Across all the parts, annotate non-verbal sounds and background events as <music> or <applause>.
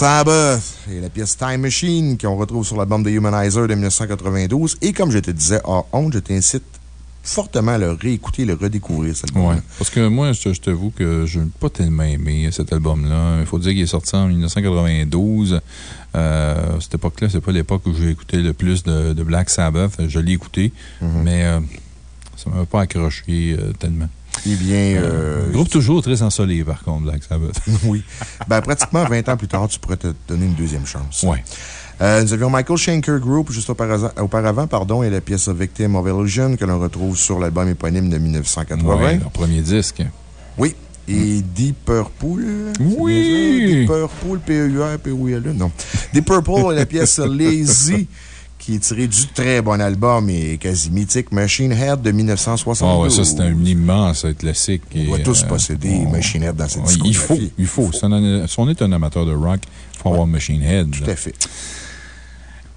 Black Sabbath et la pièce Time Machine qu'on retrouve sur l'album de Humanizer de 1992. Et comme je te disais hors honte, je t'incite fortement à le réécouter le redécouvrir, cet album. Ouais. Parce que moi, je, t'avoue que je n'ai pas tellement aimé cet album-là. Il faut dire qu'il est sorti en 1992. Euh, à cette époque-là, c'est pas l'époque où j'ai écouté le plus de, Black Sabbath. Je l'ai écouté, mm-hmm. mais euh, ça ne m'a pas accroché euh, tellement. Eh bien. Euh, groupe toujours très ensoleillé, par contre, Black Sabbath. <laughs> oui. Ben, pratiquement 20 ans plus tard, tu pourrais te donner une deuxième chance. Oui. Euh, nous avions Michael Schenker Group juste auparavant, pardon, et la pièce Victim of Illusion que l'on retrouve sur l'album éponyme de 1980. Oui, leur premier disque. Oui. Et Deep Purple. Oui! Deep Purple, P-E-U-R-P-O-L-E, non. Deep Purple et la pièce <laughs> Lazy qui est tiré du très bon album et quasi mythique Machine Head de 1972. Ah ouais, ça, c'est un immense classique. On doit tous euh, posséder Machine Head dans cette ouais, Il faut, il faut. Si on est un amateur de rock, il faut avoir Machine Head. Tout à fait.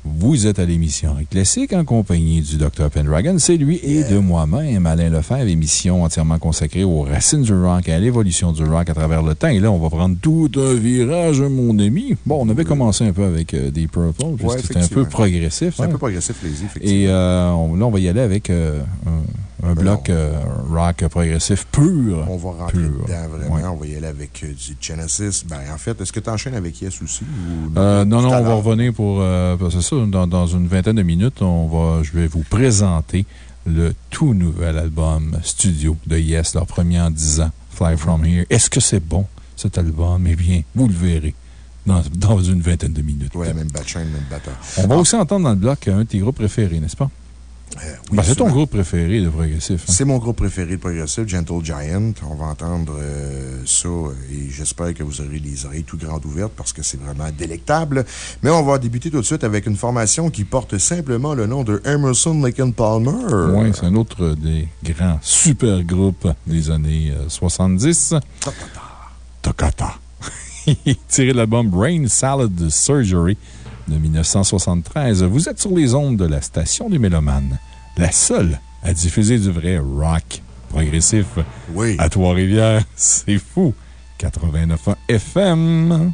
Vous êtes à l'émission Classique en compagnie du Dr. Pendragon. C'est lui et de moi-même, Alain Lefebvre, émission entièrement consacrée aux racines du rock et à l'évolution du rock à travers le temps. Et là, on va prendre tout un virage, mon ami. Bon, on avait commencé un peu avec euh, Deep Purple, c'était un peu progressif. C'est un peu progressif, les effectivement. Et euh, là, on va y aller avec euh, un bloc euh, rock progressif pur. On va rentrer dedans, vraiment. On va y aller avec euh, du Genesis. Ben, en fait, est-ce que tu enchaînes avec Yes aussi? Euh, non, non, on va revenir pour. c'est ça, dans, une vingtaine de minutes, on va, je vais vous présenter le tout nouvel album studio de Yes, leur premier en 10 ans, Fly From Here. Est-ce que c'est bon, cet album? Eh bien, vous le verrez. Dans, dans une vingtaine de minutes. Oui, même batteur, même batteur. On va aussi entendre dans le bloc un de tes groupes préférés, n'est-ce pas? Euh, ben, c'est ton groupe préféré de progressif. Hein? C'est mon groupe préféré de progressif, Gentle Giant. On va entendre euh, ça et j'espère que vous aurez les oreilles tout grandes ouvertes parce que c'est vraiment délectable. Mais on va débuter tout de suite avec une formation qui porte simplement le nom de Emerson Lake Palmer. Oui, c'est un autre des grands super groupes des années 70. Tokata. <laughs> Tiré de l'album Brain Salad Surgery de 1973. Vous êtes sur les ondes de la station du Mélomanes, la seule à diffuser du vrai rock progressif. Oui. À Trois-Rivières, c'est fou. 89 FM.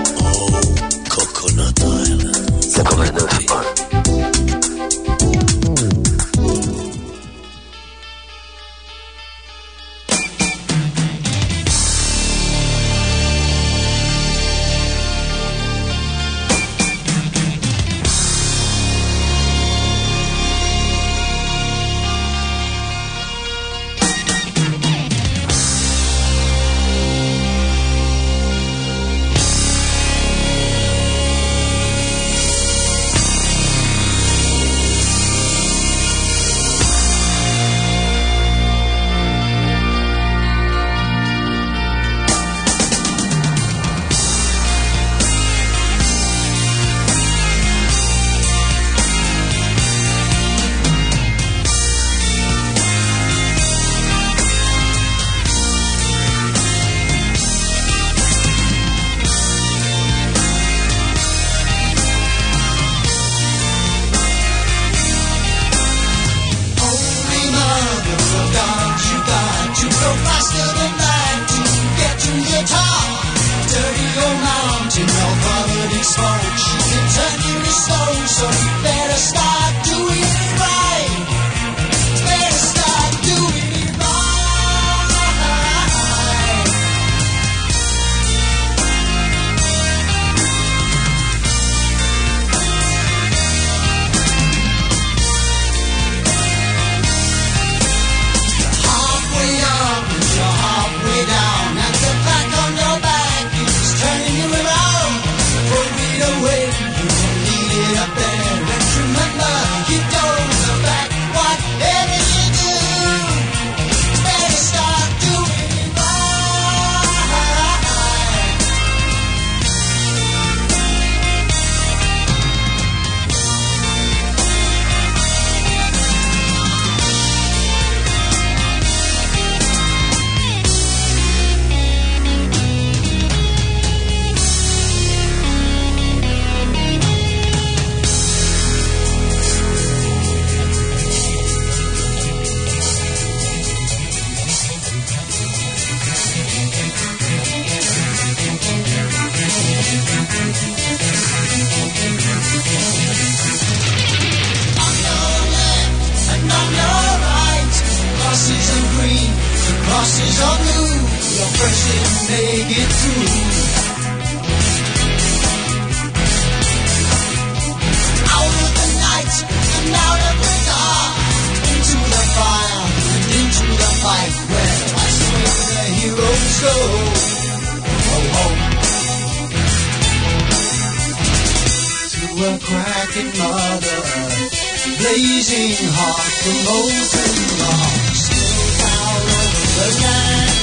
Oh, Coconut Island. 89. Heroes go. Oh, oh. To a cracking mother, blazing hot for molten rock, still out over the land.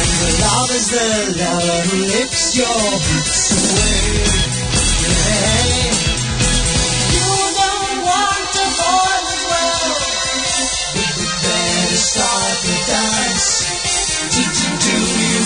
And the love is the lover who lifts your boots away.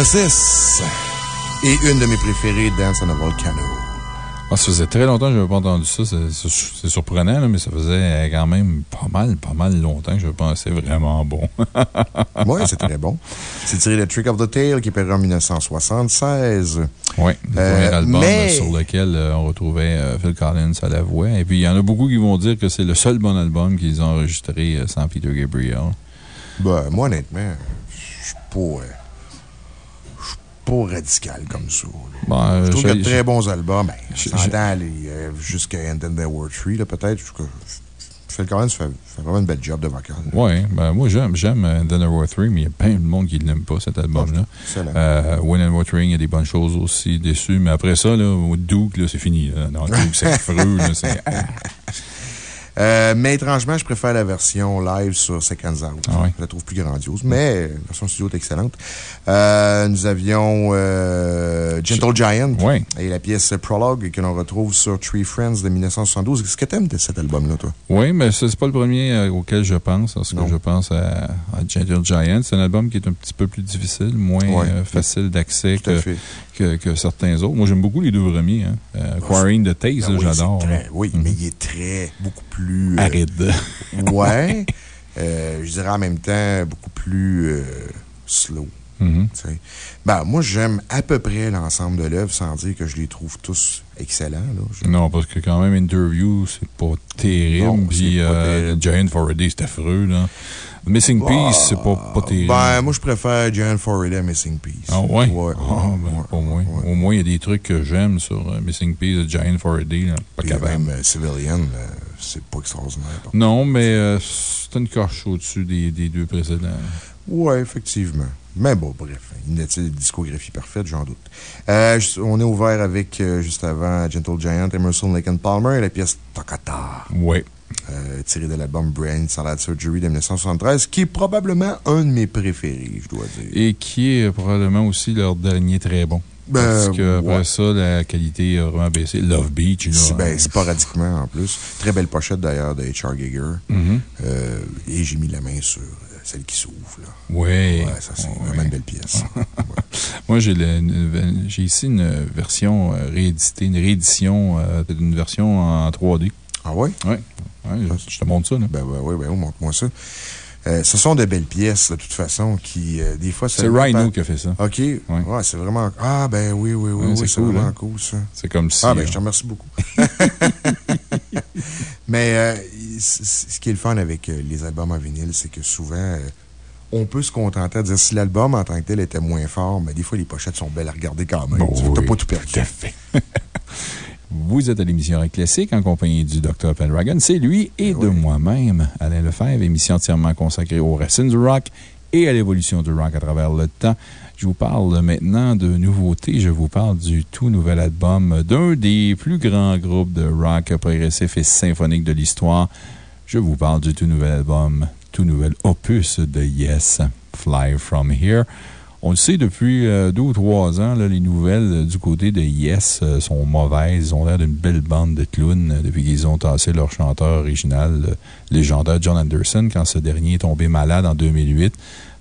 6. Et une de mes préférées, Dance on a Volcano. Ah, ça faisait très longtemps que je n'avais pas entendu ça. C'est surprenant, mais ça faisait euh, quand même pas mal, pas mal longtemps que je pensais vraiment bon. <laughs> oui, c'est très bon. C'est tiré de Trick of the Tail qui est paru en 1976. Oui, le euh, album mais... Euh, sur lequel on retrouvait Phil Collins à la voix. Et puis, il y en a beaucoup qui vont dire que c'est le seul bon album qu'ils ont enregistré sans Peter Gabriel. Ben, moi, honnêtement, je pourrais pas. radical comme ça. Bon, euh, je trouve qu'il y a de très bons albums. Ben, on s'entend euh, jusqu'à End the World 3, là, peut-être. Phil Collins fait, fait vraiment une belle job de vocal. Oui, ben moi j'aime j'aime Dinner War 3, mais il y a plein de monde qui ne l'aime pas, cet album-là. Excellent. Euh, Win and Watering, il y a des bonnes choses aussi dessus, mais après ça, là, Duke, c'est fini. Là. Non, Duke, c'est <laughs> affreux. c'est- ah. <laughs> Euh, mais étrangement, je préfère la version live sur Second Out. Ah ouais. Je la trouve plus grandiose, mais la version studio est excellente. Euh, nous avions euh, Gentle Giant et la pièce Prologue que l'on retrouve sur Tree Friends de 1972. Qu'est-ce que t'aimes de cet album-là, toi? Oui, mais ce n'est pas le premier auquel je pense, lorsque Non. je pense à, à Gentle Giant. C'est un album qui est un petit peu plus difficile, moins facile d'accès Tout à que, fait. Que, que certains autres. Moi, j'aime beaucoup les deux premiers. Hein. Euh, Quarrying Taste, Ben là, oui, j'adore. Oui, Mhm. mais il est très, beaucoup plus. euh, Aride. ouais. <laughs> Euh, je dirais en même temps beaucoup plus slow. Mhm. Ben, moi, j'aime à peu près l'ensemble de l'œuvre sans dire que je les trouve tous excellents. Là. Je- Non, parce que quand même, Interview, c'est pas terrible. Puis pas euh. Giant for a Day, c'est affreux. Là. Missing Piece, c'est pas, pas terrible. Ben, moi, je préfère Giant Forrest à Missing Piece. Ah ouais? Ouais. Ah, ben, ouais, pour moi. ouais. Au moins, il y a des trucs que j'aime sur euh, Missing Piece Giant for a Day. là. Pas capable. même euh, Civilian, euh, c'est pas extraordinaire. Non, mais euh, c'est une coche au-dessus des, des deux précédents. Oui, effectivement. Mais bon, bref, une discographie parfaite, j'en doute. Euh, on est ouvert avec, euh, juste avant, Gentle Giant, Emerson, Lake and Palmer et la pièce Takata, Ouais. euh, tirée de l'album Brain Salad Surgery de 1973, qui est probablement un de mes préférés, je dois dire. Et qui est probablement aussi leur dernier très bon. Ben, Parce que après ouais. ça, la qualité a vraiment baissé. Love Beach, là. Ben, sporadiquement en plus. Très belle pochette d'ailleurs de H.R. Giger. Mhm. Euh, et j'ai mis la main sur celle qui s'ouvre. là. Ouais. Ouais, ça, c'est Ouais. vraiment une belle pièce. Ouais. <laughs> Moi, j'ai ici une version euh, rééditée, une réédition euh, d'une version en 3D. Ah ouais? Oui. je te montre ça. Là. Ben, ben, oui, ben, oui, montre-moi ça. Euh, ce sont de belles pièces, de toute façon, qui, euh, des fois, ça C'est Rhino qui a fait ça. OK. Ouais, c'est vraiment. Ah, ben oui, oui, oui, Ouais, oui, c'est cool, vraiment hein? cool, ça. C'est comme si. Ah, ben, je te remercie beaucoup. <laughs> <laughs> Mais euh, ce qui est le fun avec euh, les albums en vinyle, c'est que souvent, euh, on peut se contenter de dire si l'album en tant que tel était moins fort, mais des fois, les pochettes sont belles à regarder quand même. Bon, Tu oui, pas tout perdu. Tout à fait. <laughs> Vous êtes à l'émission Rock Classique en compagnie du Dr. Pendragon. C'est lui et de moi-même, Alain Lefebvre, émission entièrement consacrée aux racines du rock et à l'évolution du rock à travers le temps. Je vous parle maintenant de nouveautés. Je vous parle du tout nouvel album d'un des plus grands groupes de rock progressif et symphonique de l'histoire. Je vous parle du tout nouvel album, tout nouvel opus de Yes, Fly From Here. On le sait depuis euh, deux ou trois ans, les nouvelles du côté de Yes euh, sont mauvaises. Ils ont l'air d'une belle bande de clowns euh, depuis qu'ils ont tassé leur chanteur original, le légendaire John Anderson, quand ce dernier est tombé malade en 2008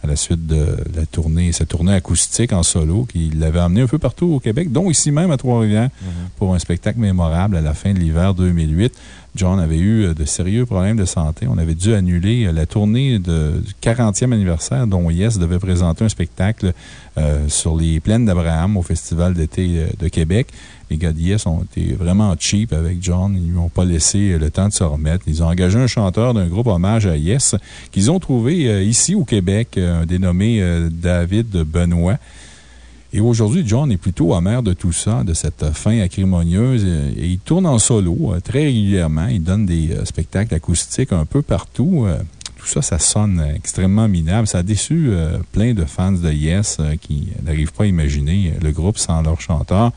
à la suite de la tournée, sa tournée acoustique en solo, qui l'avait amené un peu partout au Québec, dont ici même à Trois-Rivières, pour un spectacle mémorable à la fin de l'hiver 2008. John avait eu euh, de sérieux problèmes de santé. On avait dû annuler euh, la tournée de, du 40e anniversaire, dont Yes devait présenter un spectacle euh, sur les plaines d'Abraham au Festival d'été de Québec. Les gars Yes ont été vraiment cheap avec John. Ils lui ont pas laissé euh, le temps de se remettre. Ils ont engagé un chanteur d'un groupe hommage à Yes qu'ils ont trouvé euh, ici au Québec, un dénommé euh, David Benoît. Et aujourd'hui, John est plutôt amer de tout ça, de cette fin acrimonieuse. il tourne en solo très régulièrement. Il donne des spectacles acoustiques un peu partout. Tout ça, ça sonne extrêmement minable. Ça a déçu plein de fans de Yes qui n'arrivent pas à imaginer le groupe sans leur chanteur.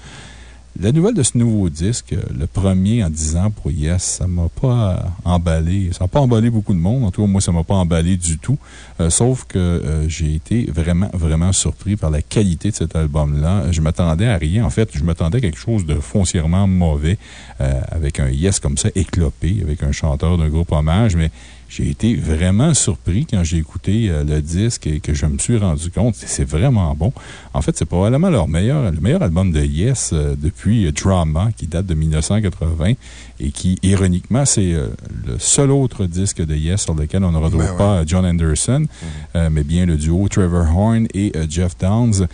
La nouvelle de ce nouveau disque, euh, le premier en 10 ans pour Yes, ça m'a pas emballé. Ça n'a pas emballé beaucoup de monde. En tout cas, moi, ça m'a pas emballé du tout. Euh, sauf que euh, j'ai été vraiment, vraiment surpris par la qualité de cet album-là. Je m'attendais à rien. En fait, je m'attendais à quelque chose de foncièrement mauvais, avec un Yes comme ça, éclopé, avec un chanteur d'un groupe hommage, mais j'ai été vraiment surpris quand j'ai écouté euh, le disque et que je me suis rendu compte que c'est vraiment bon. En fait, c'est probablement leur meilleur, le meilleur album de Yes euh, depuis euh, Drama, qui date de 1980 et qui, ironiquement, c'est euh, le seul autre disque de Yes sur lequel on ne retrouve Ben ouais. pas John Anderson, euh, mais bien le duo Trevor Horn et Jeff Downs,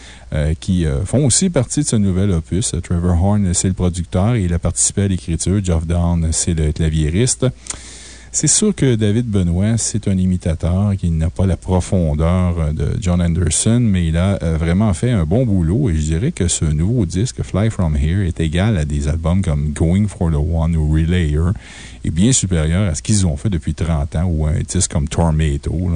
qui font aussi partie de ce nouvel opus. Trevor Horn, c'est le producteur et il a participé à l'écriture. Jeff Downs, c'est le claviériste. C'est sûr que David Benoît, c'est un imitateur qui n'a pas la profondeur euh, de John Anderson, mais il a euh, vraiment fait un bon boulot et je dirais que ce nouveau disque, Fly From Here, est égal à des albums comme Going for the One ou Relayer et bien supérieur à ce qu'ils ont fait depuis 30 ans ou un disque comme Tormato.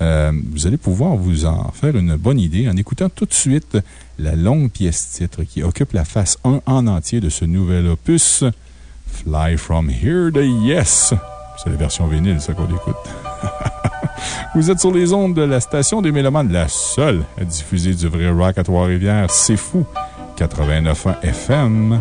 Euh, vous allez pouvoir vous en faire une bonne idée en écoutant tout de suite la longue pièce titre qui occupe la face 1 en entier de ce nouvel opus, Fly From Here de Yes. C'est la version vinyle, ça qu'on écoute. <laughs> Vous êtes sur les ondes de la station des Mélomanes, la seule à diffuser du vrai rock à Trois-Rivières. C'est fou. 89.1 FM.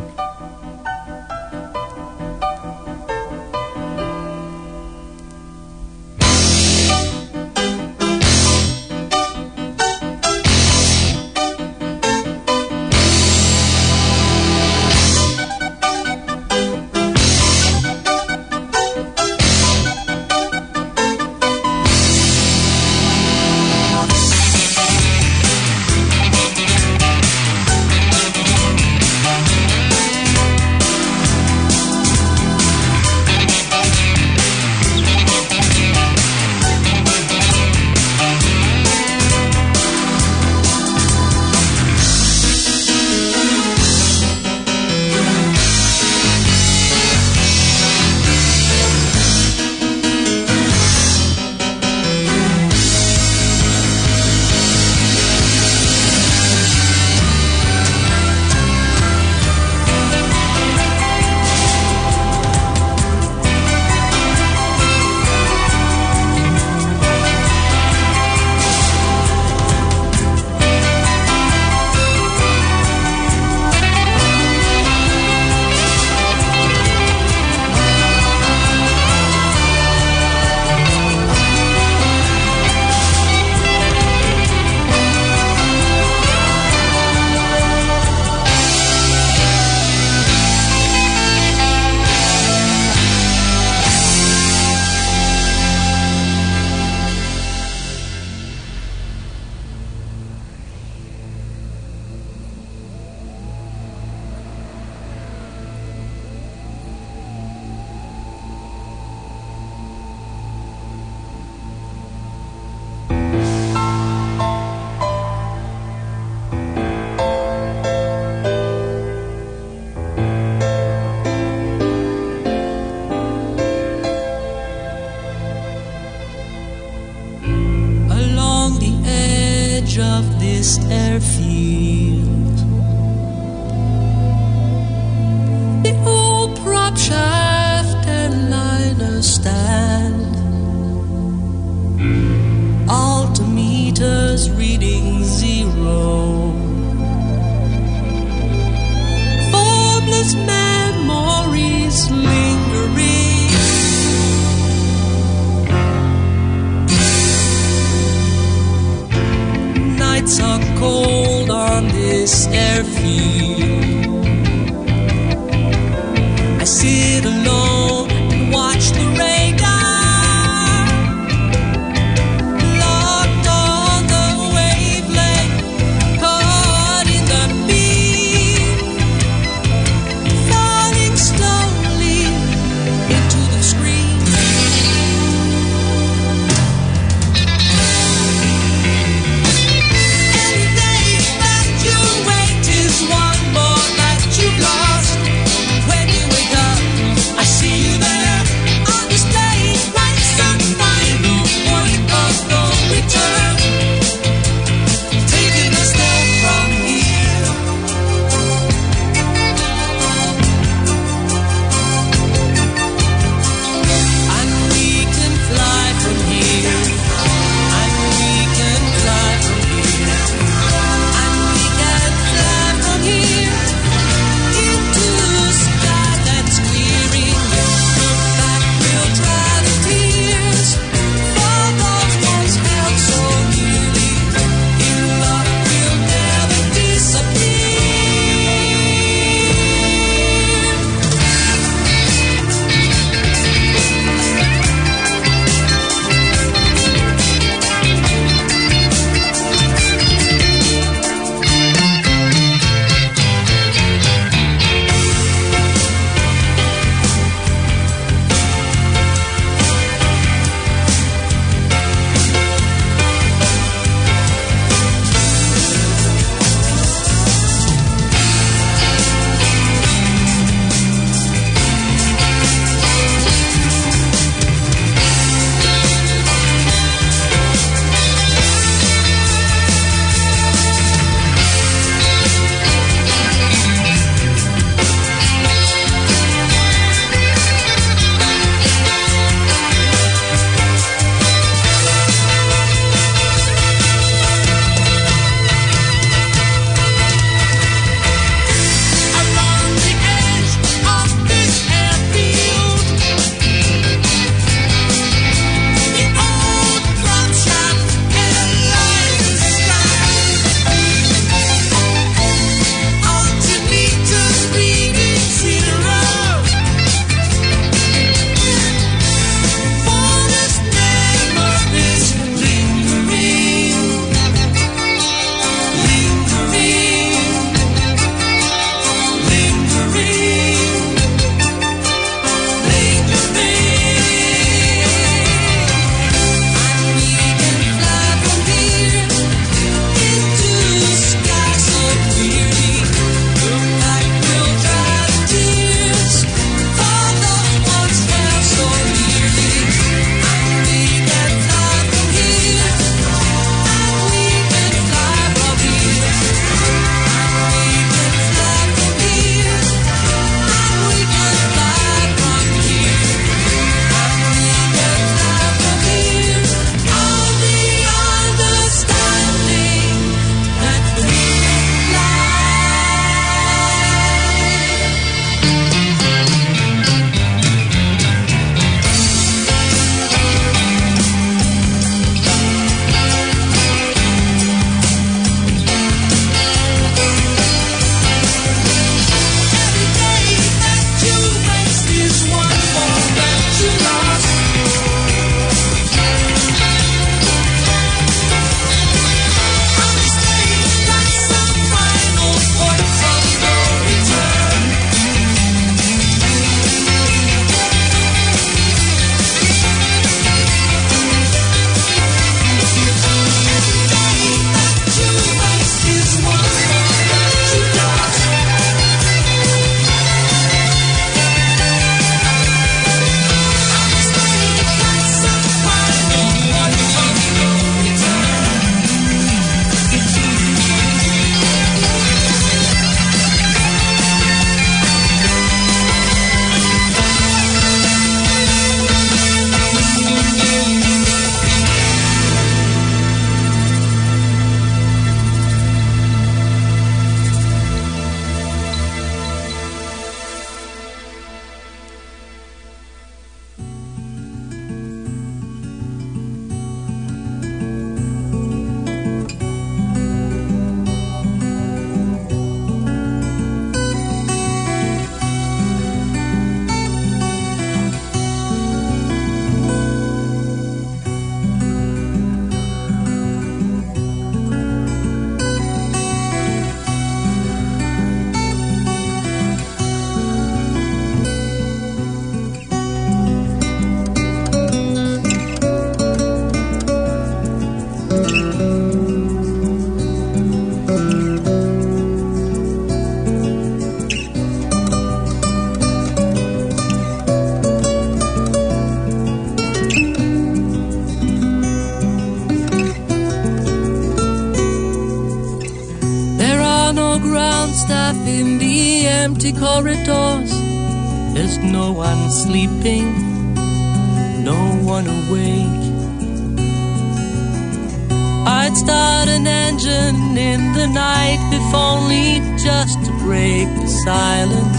If only just to break the silence.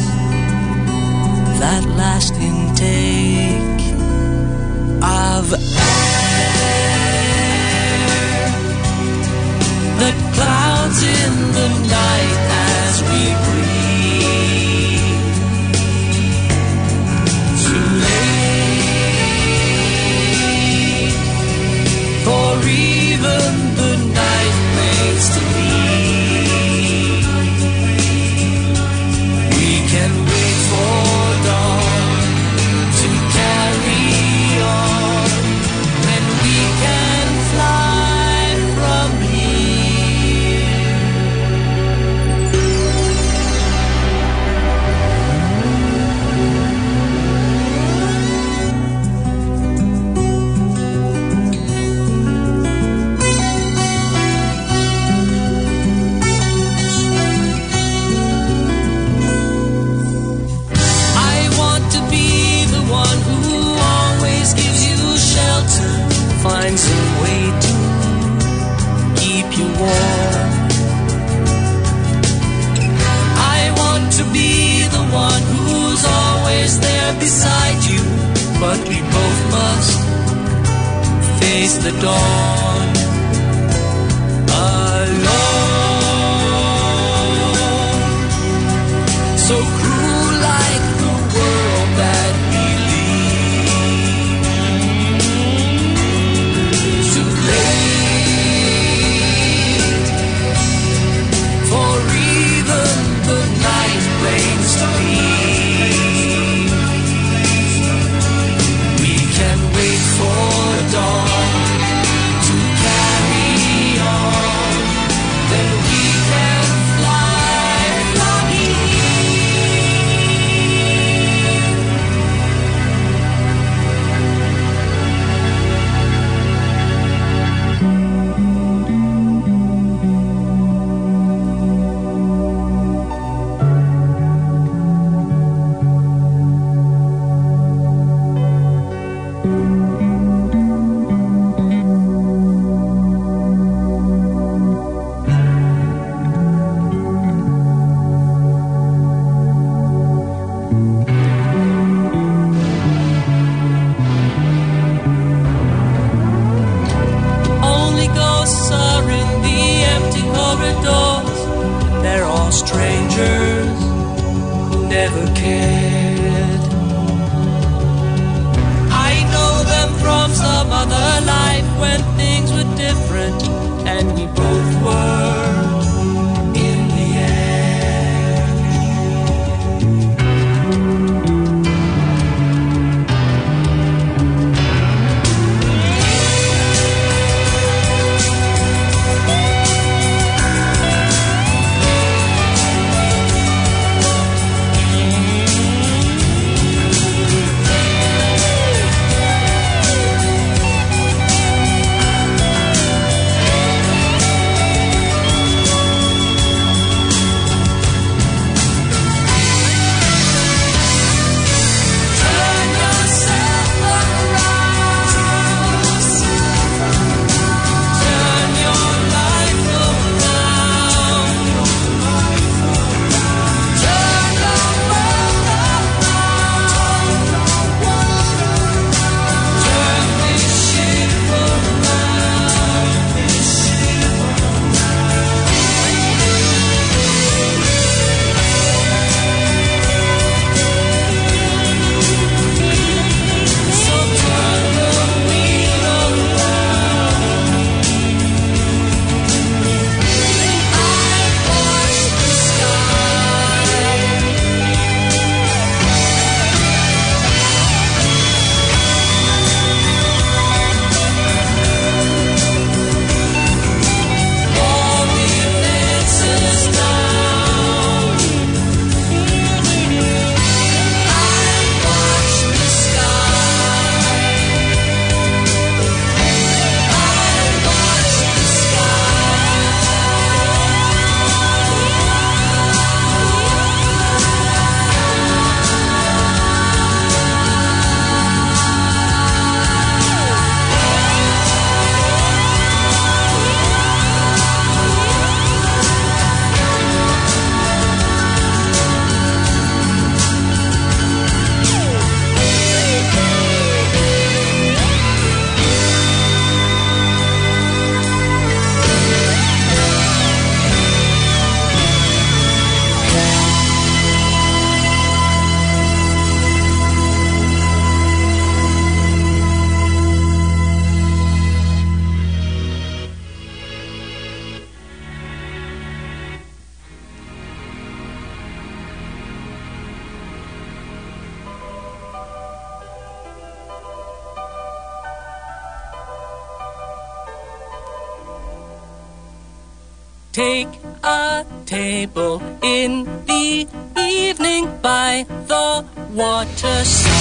make a table in the evening by the waterside.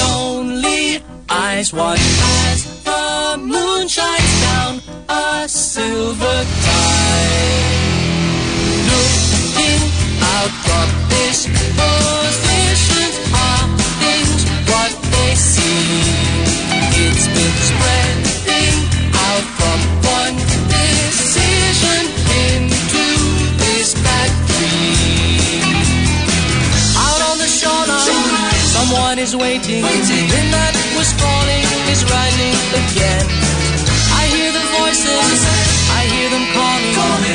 Lonely eyes watch as the moon shines down a silver tide. Looking out from this is waiting. waiting. Midnight was falling, is rising again. I hear the voices, I hear them calling. Call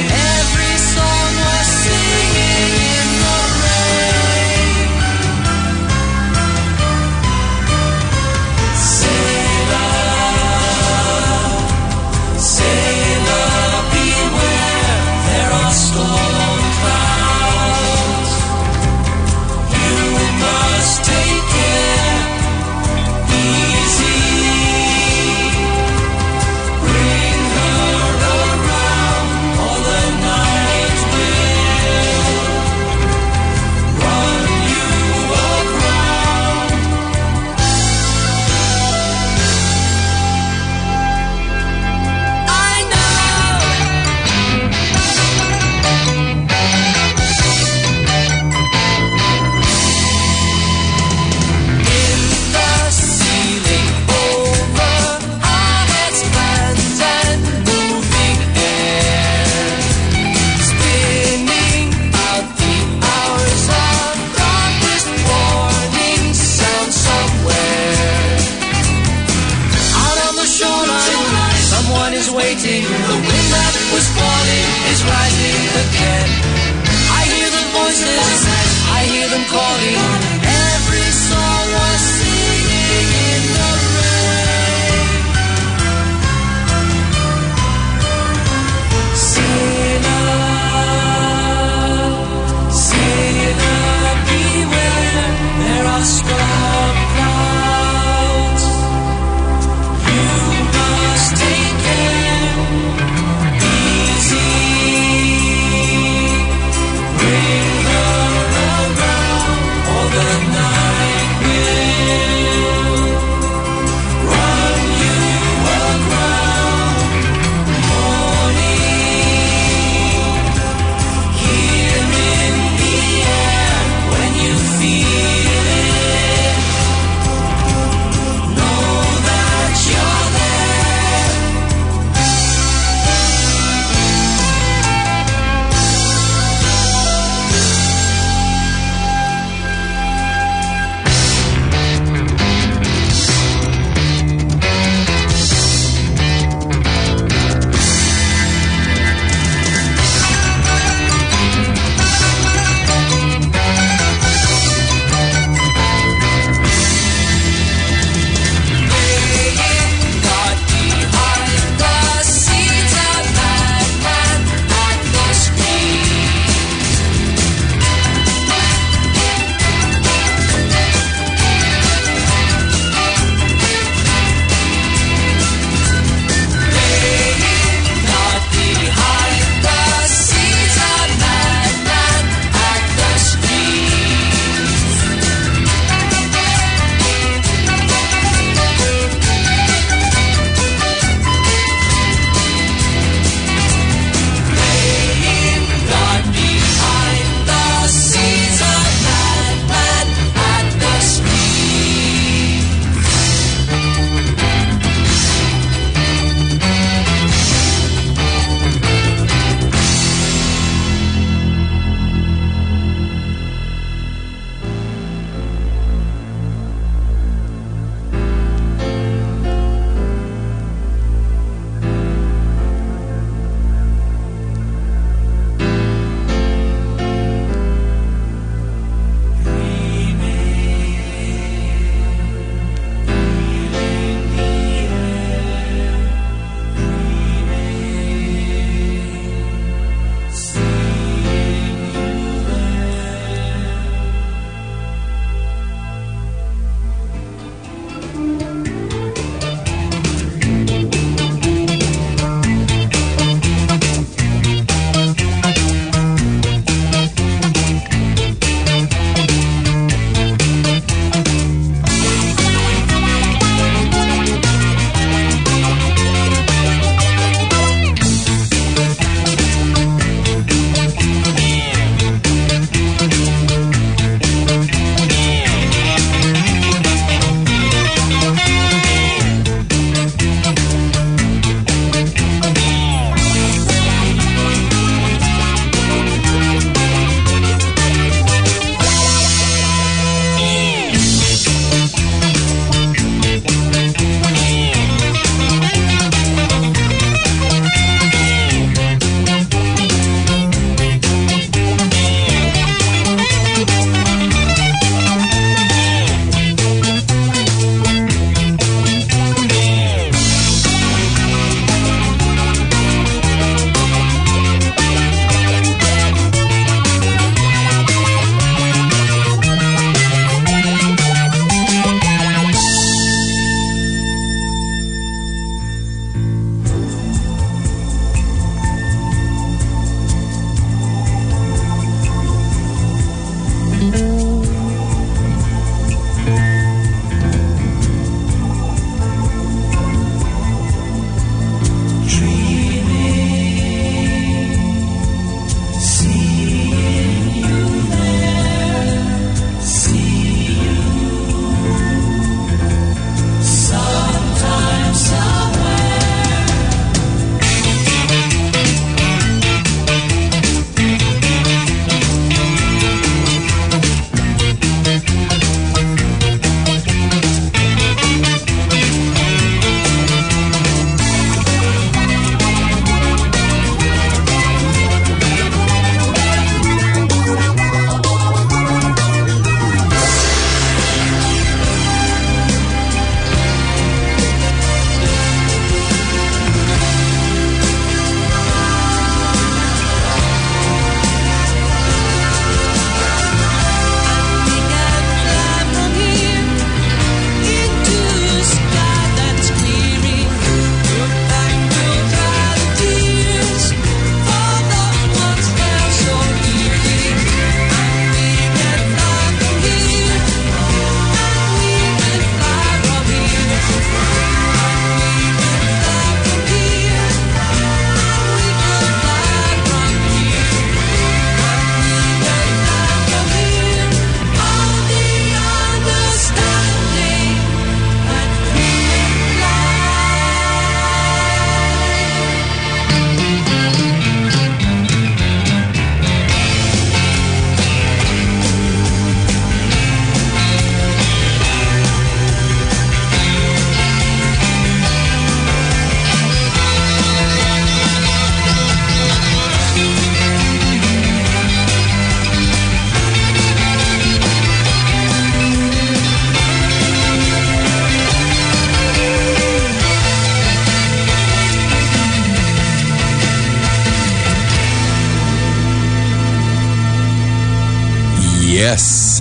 is rising again. I hear the voices, I hear them calling.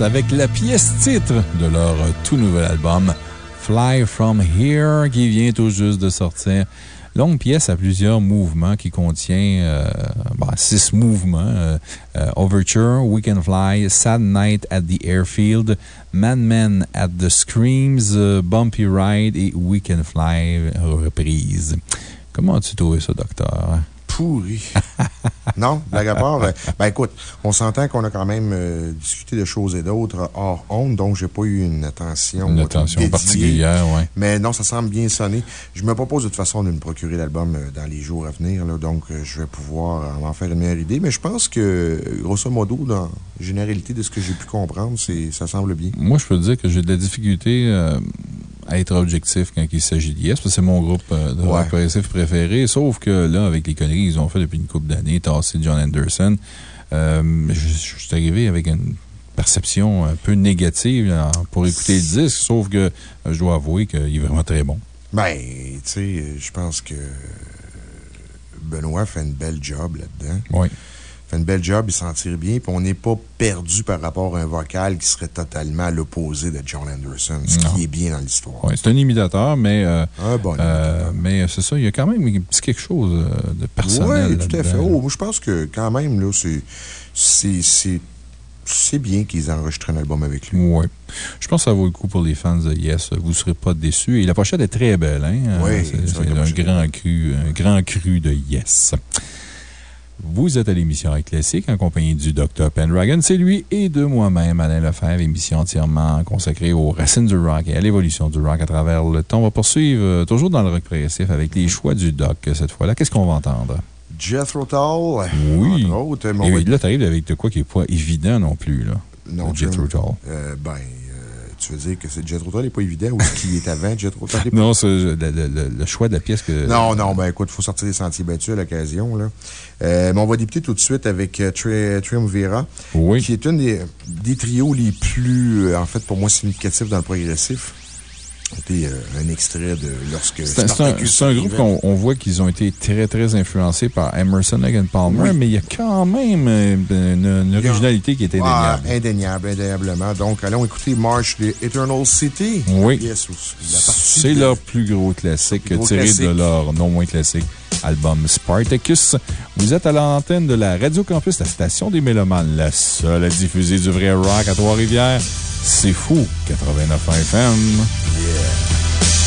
Avec la pièce titre de leur tout nouvel album, Fly From Here, qui vient tout juste de sortir. Longue pièce à plusieurs mouvements qui contient euh, bah, six mouvements. euh, euh, Overture, We Can Fly, Sad Night at the Airfield, Man Man at the Screams, Bumpy Ride et We Can Fly reprise. Comment as-tu trouvé ça, docteur? Pourri. <laughs> non, blague à part. Ben écoute, on s'entend qu'on a quand même euh, discuté de choses et d'autres hors honte, donc j'ai pas eu une attention. Une attention dédiée. particulière, oui. Mais non, ça semble bien sonner. Je me propose de toute façon de me procurer l'album euh, dans les jours à venir, là, donc euh, je vais pouvoir en faire une meilleure idée. Mais je pense que, euh, grosso modo, dans la généralité de ce que j'ai pu comprendre, ça semble bien. Moi, je peux dire que j'ai de la difficulté euh, à être objectif quand il s'agit de Yes, parce que c'est mon groupe euh, de rock progressif préféré. Sauf que là, avec les conneries qu'ils ont fait depuis une couple d'années, tasser John Anderson, euh, je, je suis arrivé avec une perception un peu négative là, pour écouter le disque, sauf que euh, je dois avouer qu'il est vraiment très bon. Ben, tu sais, euh, je pense que Benoît fait une belle job là-dedans. Oui. fait une belle job, il s'en tire bien, puis on n'est pas perdu par rapport à un vocal qui serait totalement à l'opposé de John Anderson, ce Non. qui est bien dans l'histoire. Ouais, c'est un imitateur, mais, euh, Un bon euh, mais c'est ça, il y a quand même un petit quelque chose euh, de personnel. Oui, tout à fait. Oh, moi, je pense que quand même, là, c'est. C'est- bien qu'ils enregistrent un album avec lui. Oui. Je pense que ça vaut le coup pour les fans de Yes. Vous ne serez pas déçus. Et la pochette est très belle, hein? Oui, C'est un grand cru, un grand cru de Yes. Vous êtes à l'émission Rock Classique en compagnie du Dr. Pendragon. C'est lui et de moi-même, Alain Lefebvre, émission entièrement consacrée aux racines du rock et à l'évolution du rock à travers le temps. On va poursuivre euh, toujours dans le rock progressif avec les choix du Doc cette fois-là. Qu'est-ce qu'on va entendre? Jethro Tull. Oui. Entre autres, Et là, tu arrives avec de quoi qui n'est pas évident non plus, là. Non, Jethro Tull. Euh, ben, euh, tu veux dire que c'est Jethro Tull n'est pas évident ou ce qui est avant Jethro Tull? <laughs> Non, c'est le, le- le- le choix de la pièce que. Non, non, ben écoute, il faut sortir des sentiers battus à l'occasion. là. Euh, mais on va débuter tout de suite avec Tri- Triumvira, Oui. qui est une des, des trios les plus, en fait, pour moi, significatifs dans le progressif. Euh, un extrait de lorsque. C'est un- groupe qu'on on voit qu'ils ont été très, très influencés par Emerson, Lake and Palmer, Oui. mais il y a quand même euh, une, a- originalité qui est Ah, indéniable. indéniable, indéniablement. Donc, allons écouter March de Eternal City. Oui. C'est leur plus gros classique Plus gros tiré classique. de leur non moins classique album Spartacus. Vous êtes à l'antenne de la Radio Campus, la station des Mélomanes, la seule à diffuser du vrai rock à Trois-Rivières. C'est fou, 89 FM. marching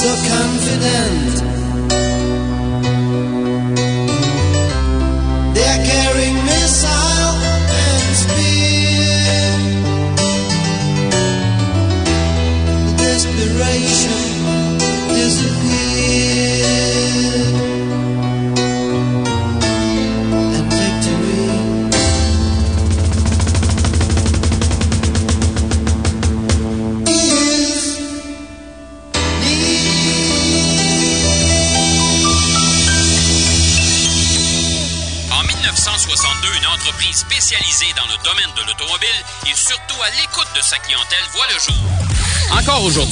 so confident.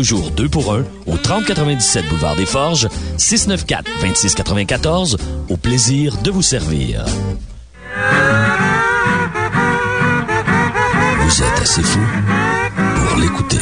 Toujours deux pour un au 3097 Boulevard des Forges, 694-2694. Au plaisir de vous servir. Vous êtes assez fou pour l'écouter.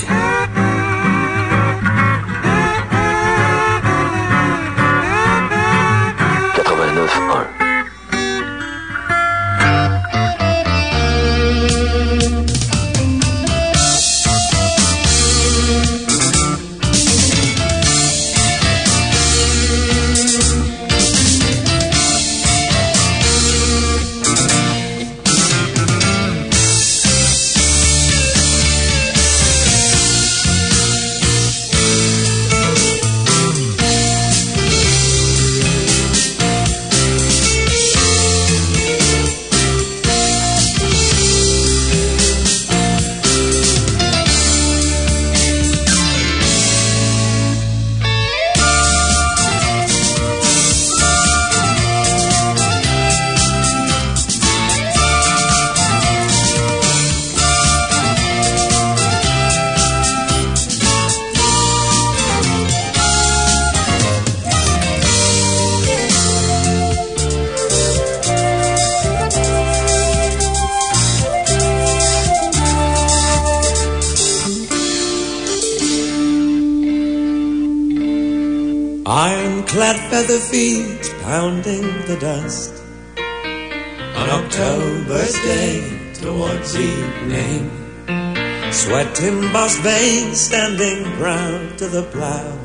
Embossed veins standing proud to the plow.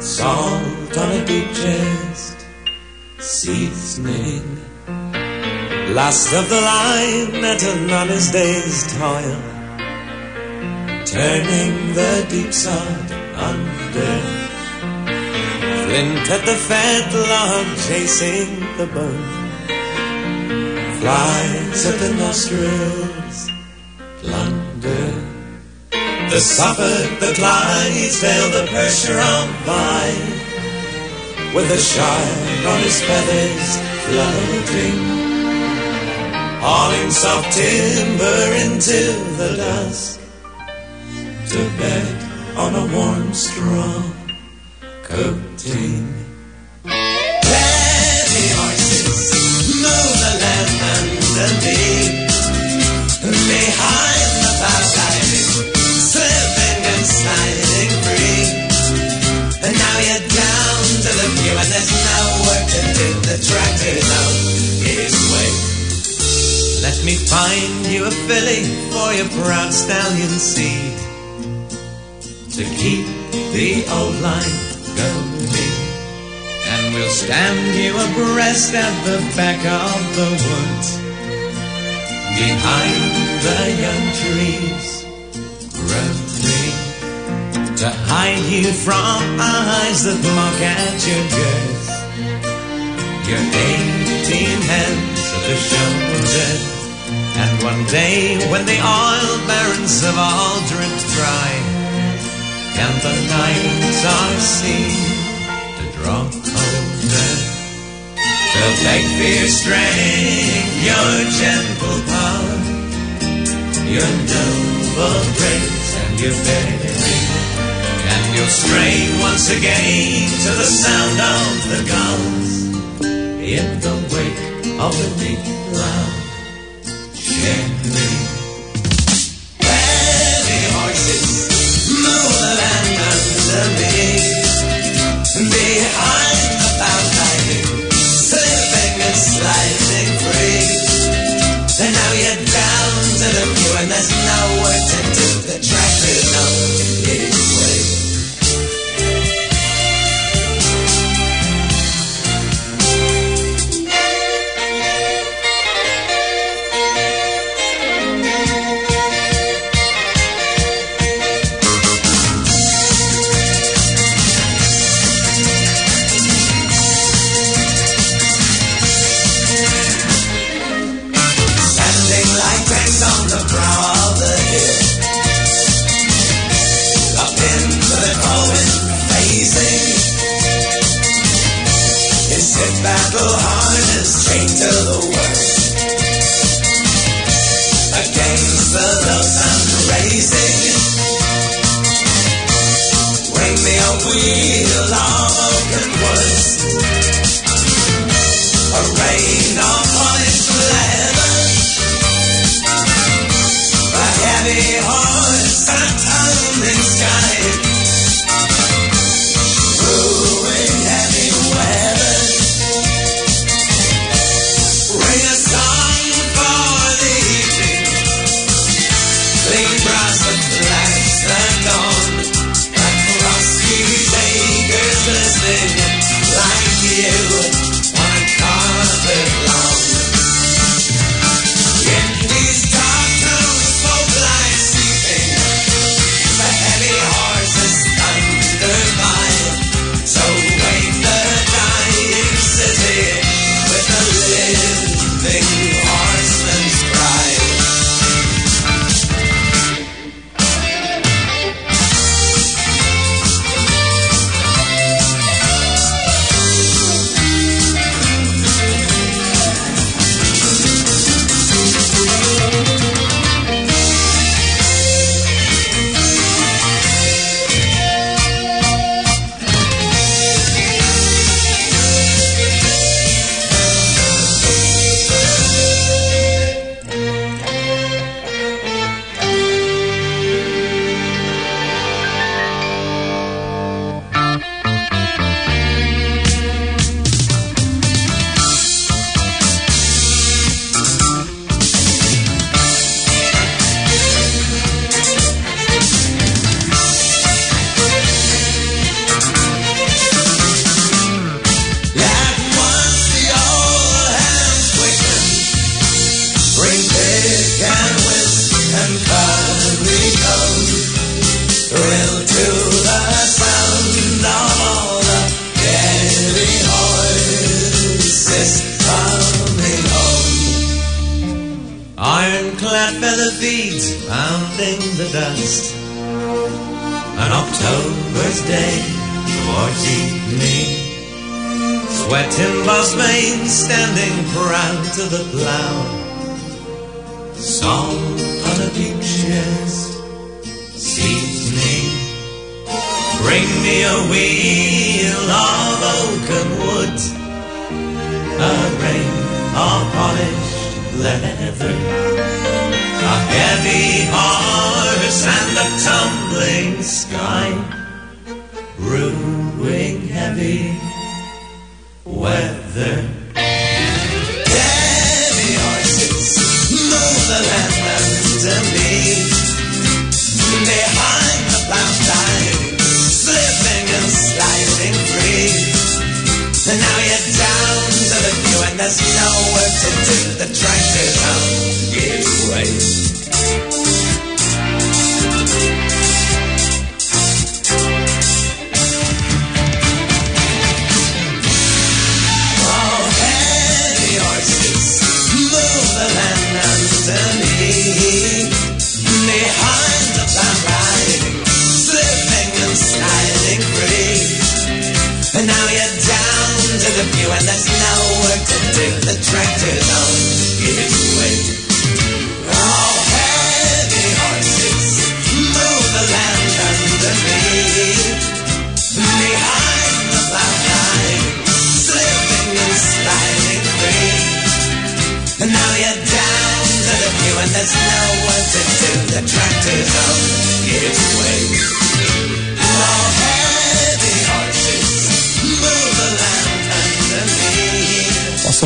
Salt on a deep chest, seasoning. Last of the line at an honest day's toil. Turning the deep sod under. Flint at the fat log chasing the bone. Flies at the nostrils, plunder. The Suffolk, the Clydesdale, the Percheron vine. With a shire on his feathers floating. Hauling soft timber into the dusk. To bed on a warm straw coating. The out his way. Let me find you a filly for your proud stallion seed to keep the old line going. And we'll stand you abreast at the back of the woods, behind the young trees, to hide you from eyes that mock at your girth. Your eighteen hands at the shoulder. And one day when the oil barons have all dripped dry, and the nights are seen to draw colder. To beg for your strength, your gentle power, your noble grace and your bearing. And you'll strain once again to the sound of the guns in the wake of the deep polished. A heavy horse and a tumbling sky. Brewing heavy weather.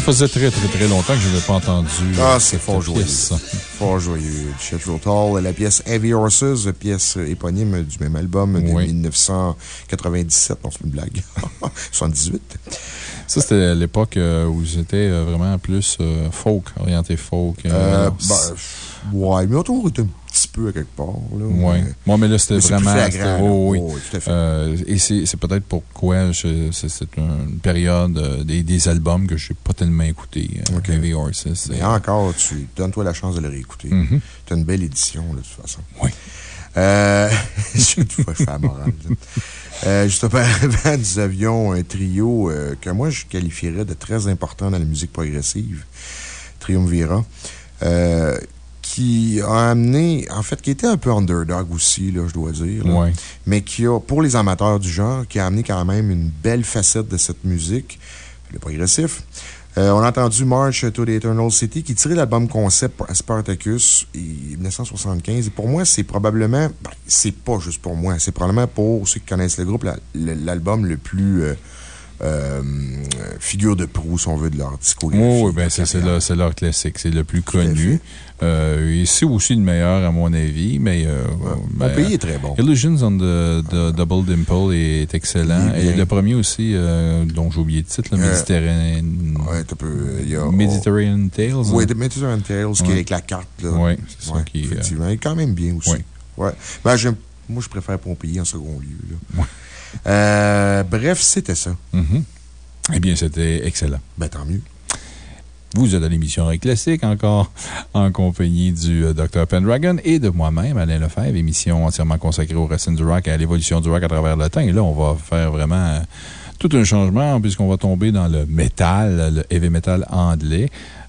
Ça faisait très, très, très longtemps que je n'avais pas entendu. Ah, euh, c'est fort joyeux. Fort joyeux. Chet Tall, la pièce Heavy Horses, pièce éponyme du même album de Oui. 1997. Non, c'est une blague. <laughs> 78. Ça, c'était l'époque euh, où j'étais euh, vraiment plus folk, orienté folk. euh, ben, ouais, mais on trouve un petit peu à quelque part. Là, mais- Moi, mais là, c'était vraiment. oh, oui. Oui, tout à fait. Euh, et c'est peut-être pourquoi c'est une période euh, des, des albums que je n'ai pas tellement écouté. euh, Ok. Heavy Horses. Mais encore, tu donnes-toi la chance de le réécouter. Tu as une belle édition, là, de toute façon. Oui. Euh, <laughs> je fais la morale. Euh, juste auparavant, <laughs> nous avions un trio euh, que moi, je qualifierais de très important dans la musique progressive, Triumvirat, euh, qui a amené, en fait, qui était un peu underdog aussi, là, je dois dire. là. Ouais. Mais qui a, pour les amateurs du genre, qui a amené quand même une belle facette de cette musique, le progressif. Euh, on a entendu March to the Eternal City, qui tirait l'album concept Spartacus, en 1975. Et pour moi, c'est probablement, ben, c'est pas juste pour moi, c'est probablement pour ceux qui connaissent le groupe, l'album le plus euh, euh, figure de proue, si on veut, de leur discographie. Oui, oui, ben c'est leur, classique. C'est le plus connu. Euh, et c'est aussi le meilleur, à mon avis. Mais, euh, Mon ben, pays est très bon. Illusions on the, the Double Dimple est excellent. Est. Et le premier aussi, euh, dont j'ai oublié le titre, le Euh, Méditerranéen. Ouais, t'as peu. Il y a. Mediterranean Tales. Oui, hein? Mediterranean Tales, qui est avec la carte. Oui, c'est ça qui est, euh, Effectivement, il est quand même bien aussi. Ouais. Ben, moi, je préfère Pompéi en second lieu. là. Euh, bref, c'était ça. Mhm. Eh bien, c'était excellent. Ben, tant mieux. Vous êtes à l'émission Rock Classique, encore en compagnie du euh, Dr. Pendragon et de moi-même, Alain Lefebvre, émission entièrement consacrée aux racines du rock et à l'évolution du rock à travers le temps. Et là, on va faire vraiment euh, tout un changement puisqu'on va tomber dans le métal, le heavy metal anglais.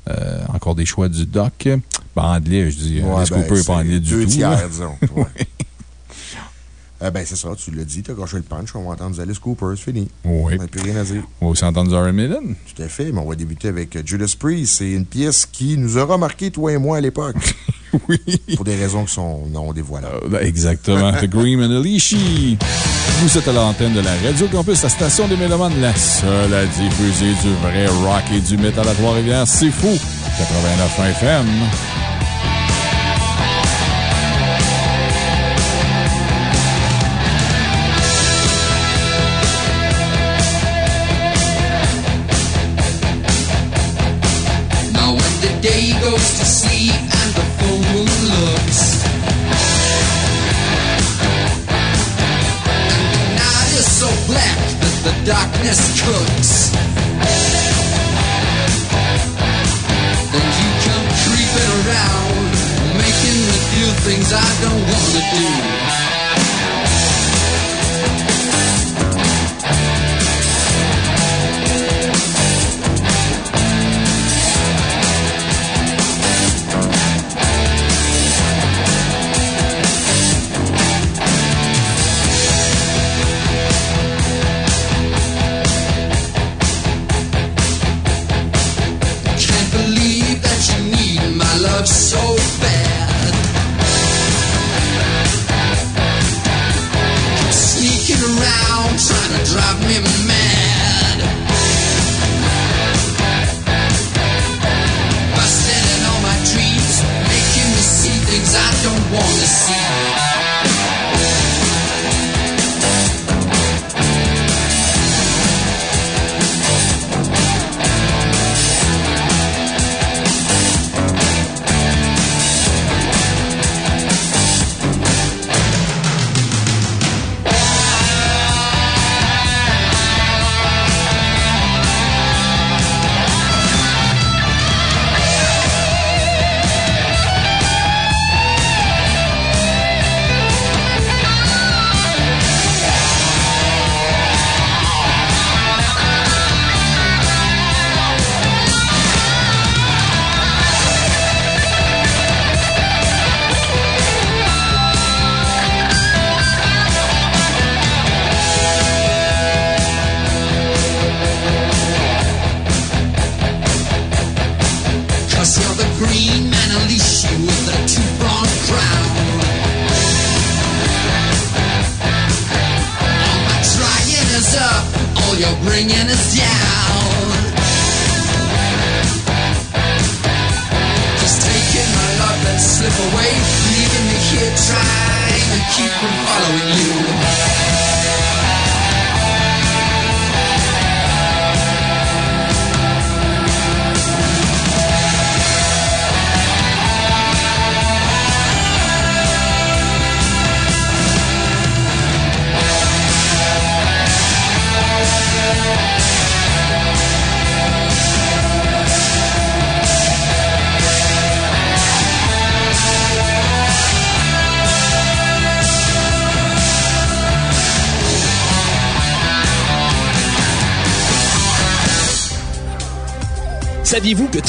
Euh, encore des choix du doc. Ben, anglais, je dis, Ouais, ben, n'est pas anglais du deux tout. tiers, disons. Ouais. <laughs> Euh, ben, c'est ça, tu l'as dit, t'as gâché le punch, on va entendre Alice Cooper, c'est fini. Oui. On n'a plus rien à dire. On va aussi entendre Zara Millen. Tout à fait, mais on va débuter avec Judas Priest. C'est une pièce qui nous aura marqué, toi et moi, à l'époque. <laughs> oui. Pour des raisons qui sont non dévoilables. Euh, ben, exactement. The Green and the Leashy. Vous êtes à l'antenne de la Radio Campus, la station des Mélomanes, la seule à diffuser du vrai rock et du métal à Trois-Rivières. C'est fou. 89 FM. To sleep and the full moon looks And the night is so black that the darkness cooks Then you come creeping around making things I don't wanna do.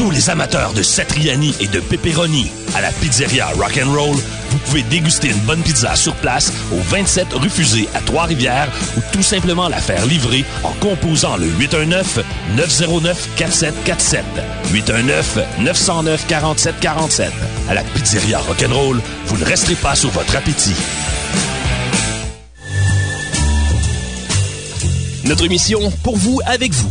Tous les amateurs de Satriani et de pepperoni à la pizzeria Rock'n'Roll, vous pouvez déguster une bonne pizza sur place au 27 rue Fusée à Trois-Rivières ou tout simplement la faire livrer en composant le 819-909-4747. 819-909-4747. À la pizzeria Rock'n'Roll, vous ne resterez pas sur votre appétit. Notre mission, pour vous, avec vous.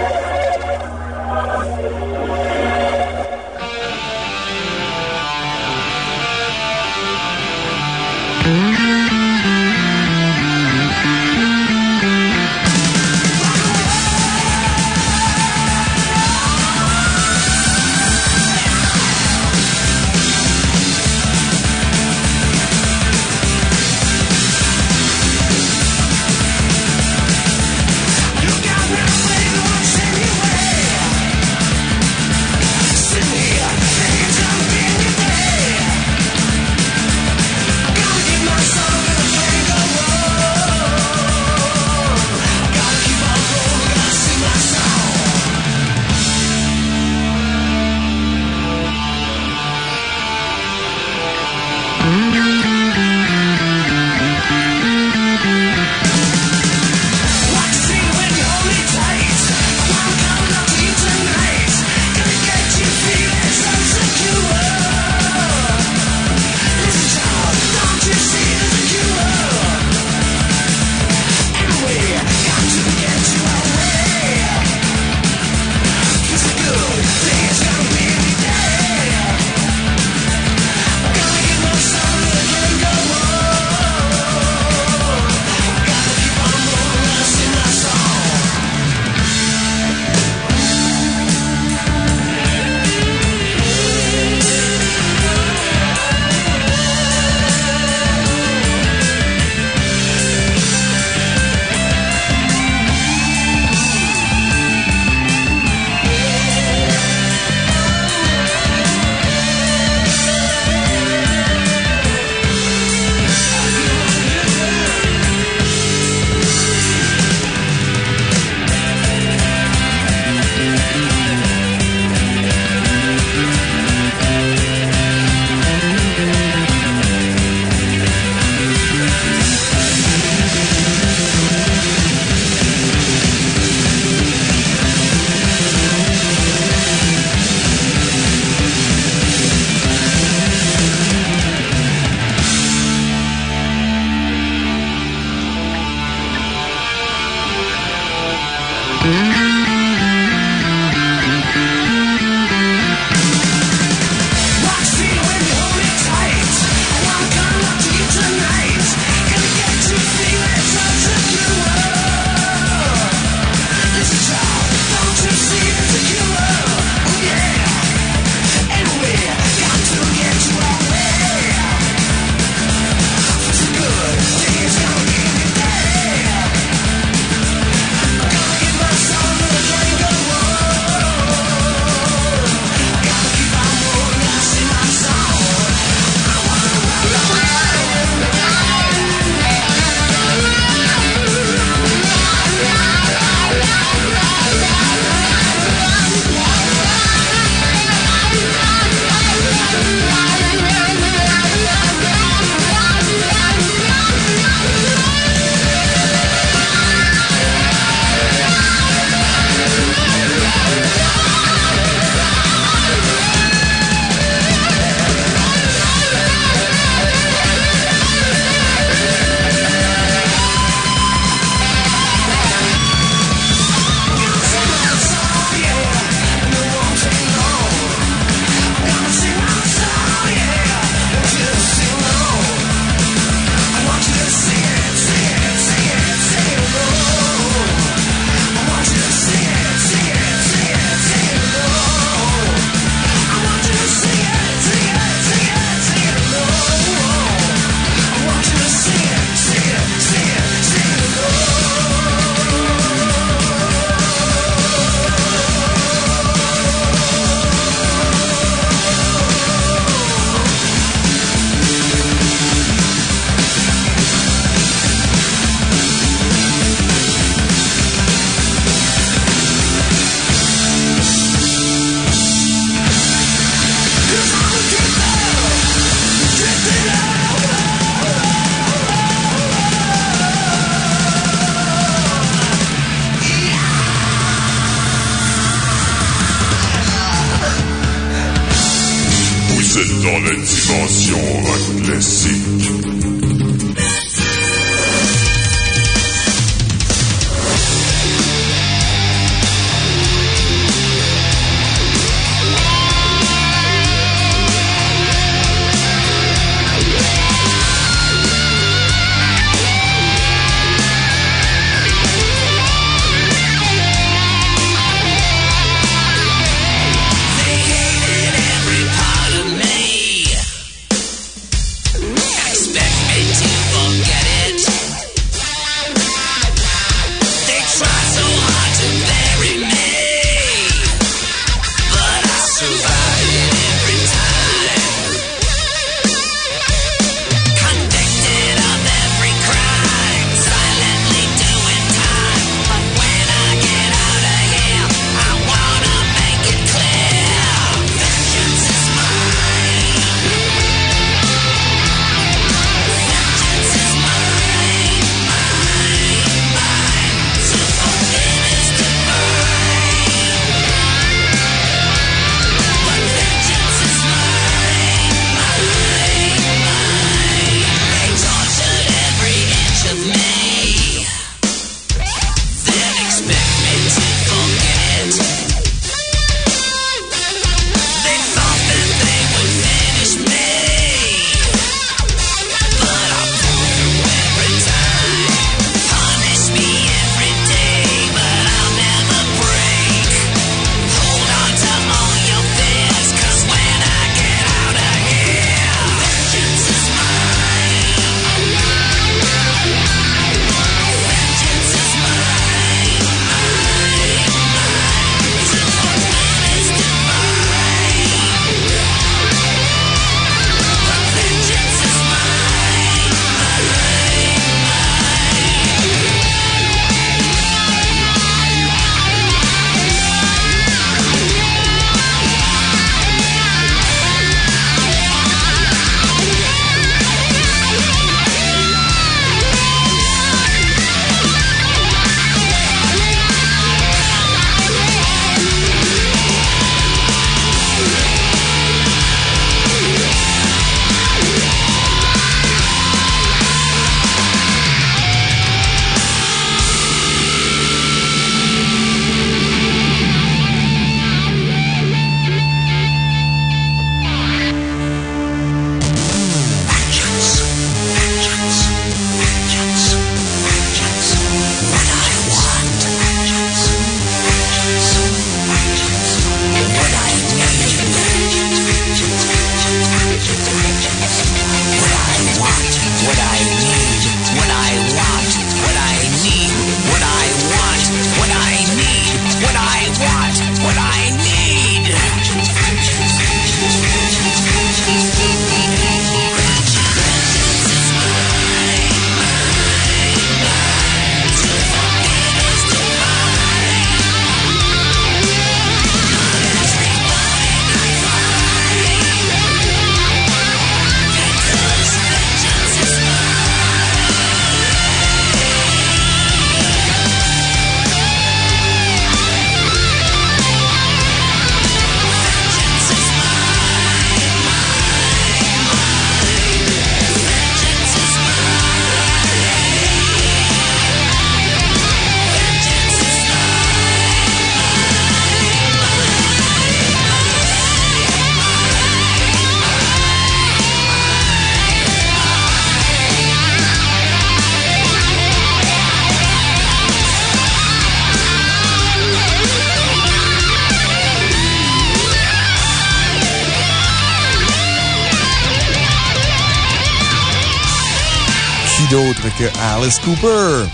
Alice Cooper.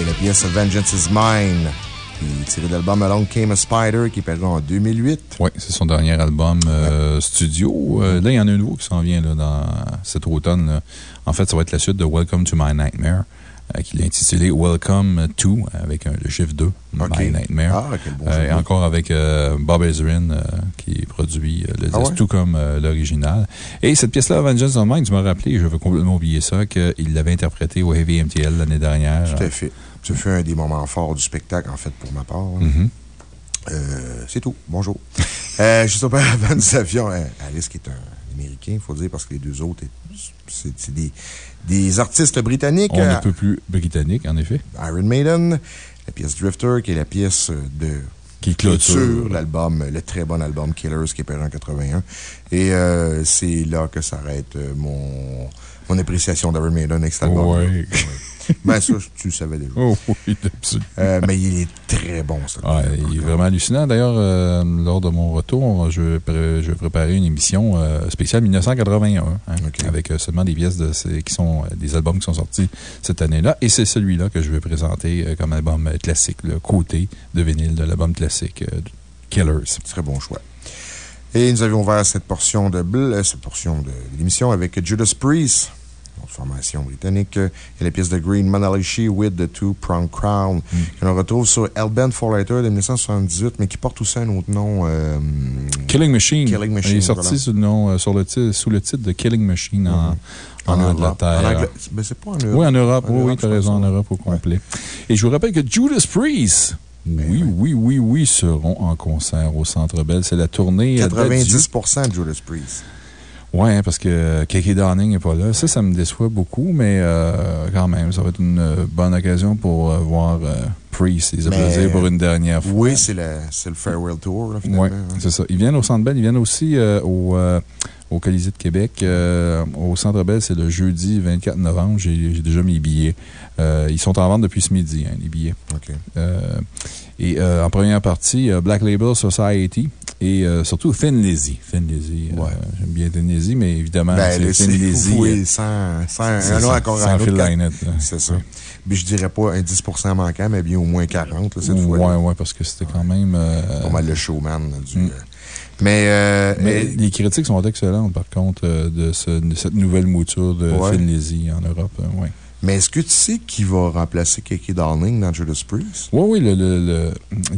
Et la pièce Vengeance is Mine, qui est tirée de l'album Along Came a Spider, qui est paru en 2008. Oui, c'est son dernier album euh, studio. Euh, là, il y en a un nouveau qui s'en vient là, dans cet automne. En fait, ça va être la suite de Welcome to My Nightmare. Euh, qu'il a intitulé Welcome to, avec un, le chiffre 2. My Nightmare. Ah, bon, euh, et encore avec Bob Ezrin aujourd'hui, euh, le ah disque, tout comme euh, l'original. Et cette pièce-là, Vengeance on Mind, je me rappelé je veux complètement oublier ça, qu'il l'avait interprétée au Heavy MTL l'année dernière. Tout à fait. Ce fut un des moments forts du spectacle, en fait, pour ma part. Mm-hmm. Euh, c'est tout. Bonjour. <laughs> euh, juste après, avant nous avions Alice, qui est un Américain, il faut dire, parce que les deux autres, c'est des, des, artistes britanniques. On ne peut plus britannique, en effet. Iron Maiden, la pièce Drifter, qui est la pièce de qui clôture. l'album, le très bon album Killers, qui est paru en 81. Et euh, c'est là que s'arrête euh, mon, mon appréciation d'Iron Maiden avec cet album. Ouais. <laughs> Ben, ça, tu le savais déjà. Oh, oui, absolument. Euh, mais il est très bon, ça. Il est vraiment hallucinant. D'ailleurs, euh, lors de mon retour, je vais, pré- je préparer une émission euh, spéciale 1981, hein, avec seulement des pièces de, qui sont des albums qui sont sortis cette année-là. Et c'est celui-là que je vais présenter comme album classique, le côté de vinyle de l'album classique Killers. Très bon choix. Et nous avions ouvert cette portion de, bl- cette portion de l'émission avec Judas Priest, formation britannique, euh, et la pièce de Green Monalishi with the Two Prong Crown, que l'on retrouve sur Hellbent for Later de 1978, mais qui porte aussi un autre nom. euh, Killing Machine. Killing Machine. Il est sorti voilà. sous, le nom, euh, sur le titre, sous le titre de Killing Machine en, en, En. Angleterre. Ben, c'est pas en Europe. Oui, en Europe. En oui, oui, tu as raison, en Europe au complet. Et je vous rappelle que Judas Priest, oui, oui, oui, oui, seront en concert au Centre Bell. C'est la tournée. euh, d'adieu. 90 de Judas Priest. Oui, hein, parce que Keke Downing n'est pas là. Ça, ça me déçoit beaucoup, mais euh, quand même, ça va être une bonne occasion pour euh, voir euh, Priest les applaudir pour une dernière fois. Oui, c'est c'est le Farewell Tour, là, finalement. Oui, hein. c'est ça. Ils viennent au Centre Bell. Ils viennent aussi euh, au, au Colisée de Québec. Au Centre Bell, c'est le jeudi 24 novembre. J'ai déjà mes billets. Ils sont en vente depuis ce midi, hein, les billets. OK. Et euh, en première partie, Black Label Society et euh, surtout Lizzy. euh, J'aime bien Lizzy, mais évidemment, Ben, c'est Lizzy. Oui, euh, sans, sans un nom encore sans Phil. C'est ça. Mais je dirais pas un 10 manquant, mais bien au moins 40, là, cette Ouais, fois. ouais, parce que c'était quand même. euh, Pas mal le showman. là, du, Mm. Mais, euh, Mais euh, les critiques sont excellentes, par contre, euh, de, ce- de cette nouvelle mouture de Ouais. En Europe. ouais. Mais est-ce que tu sais qui va remplacer Keke Darling dans Judas Priest? Oui, oui, le, le- le-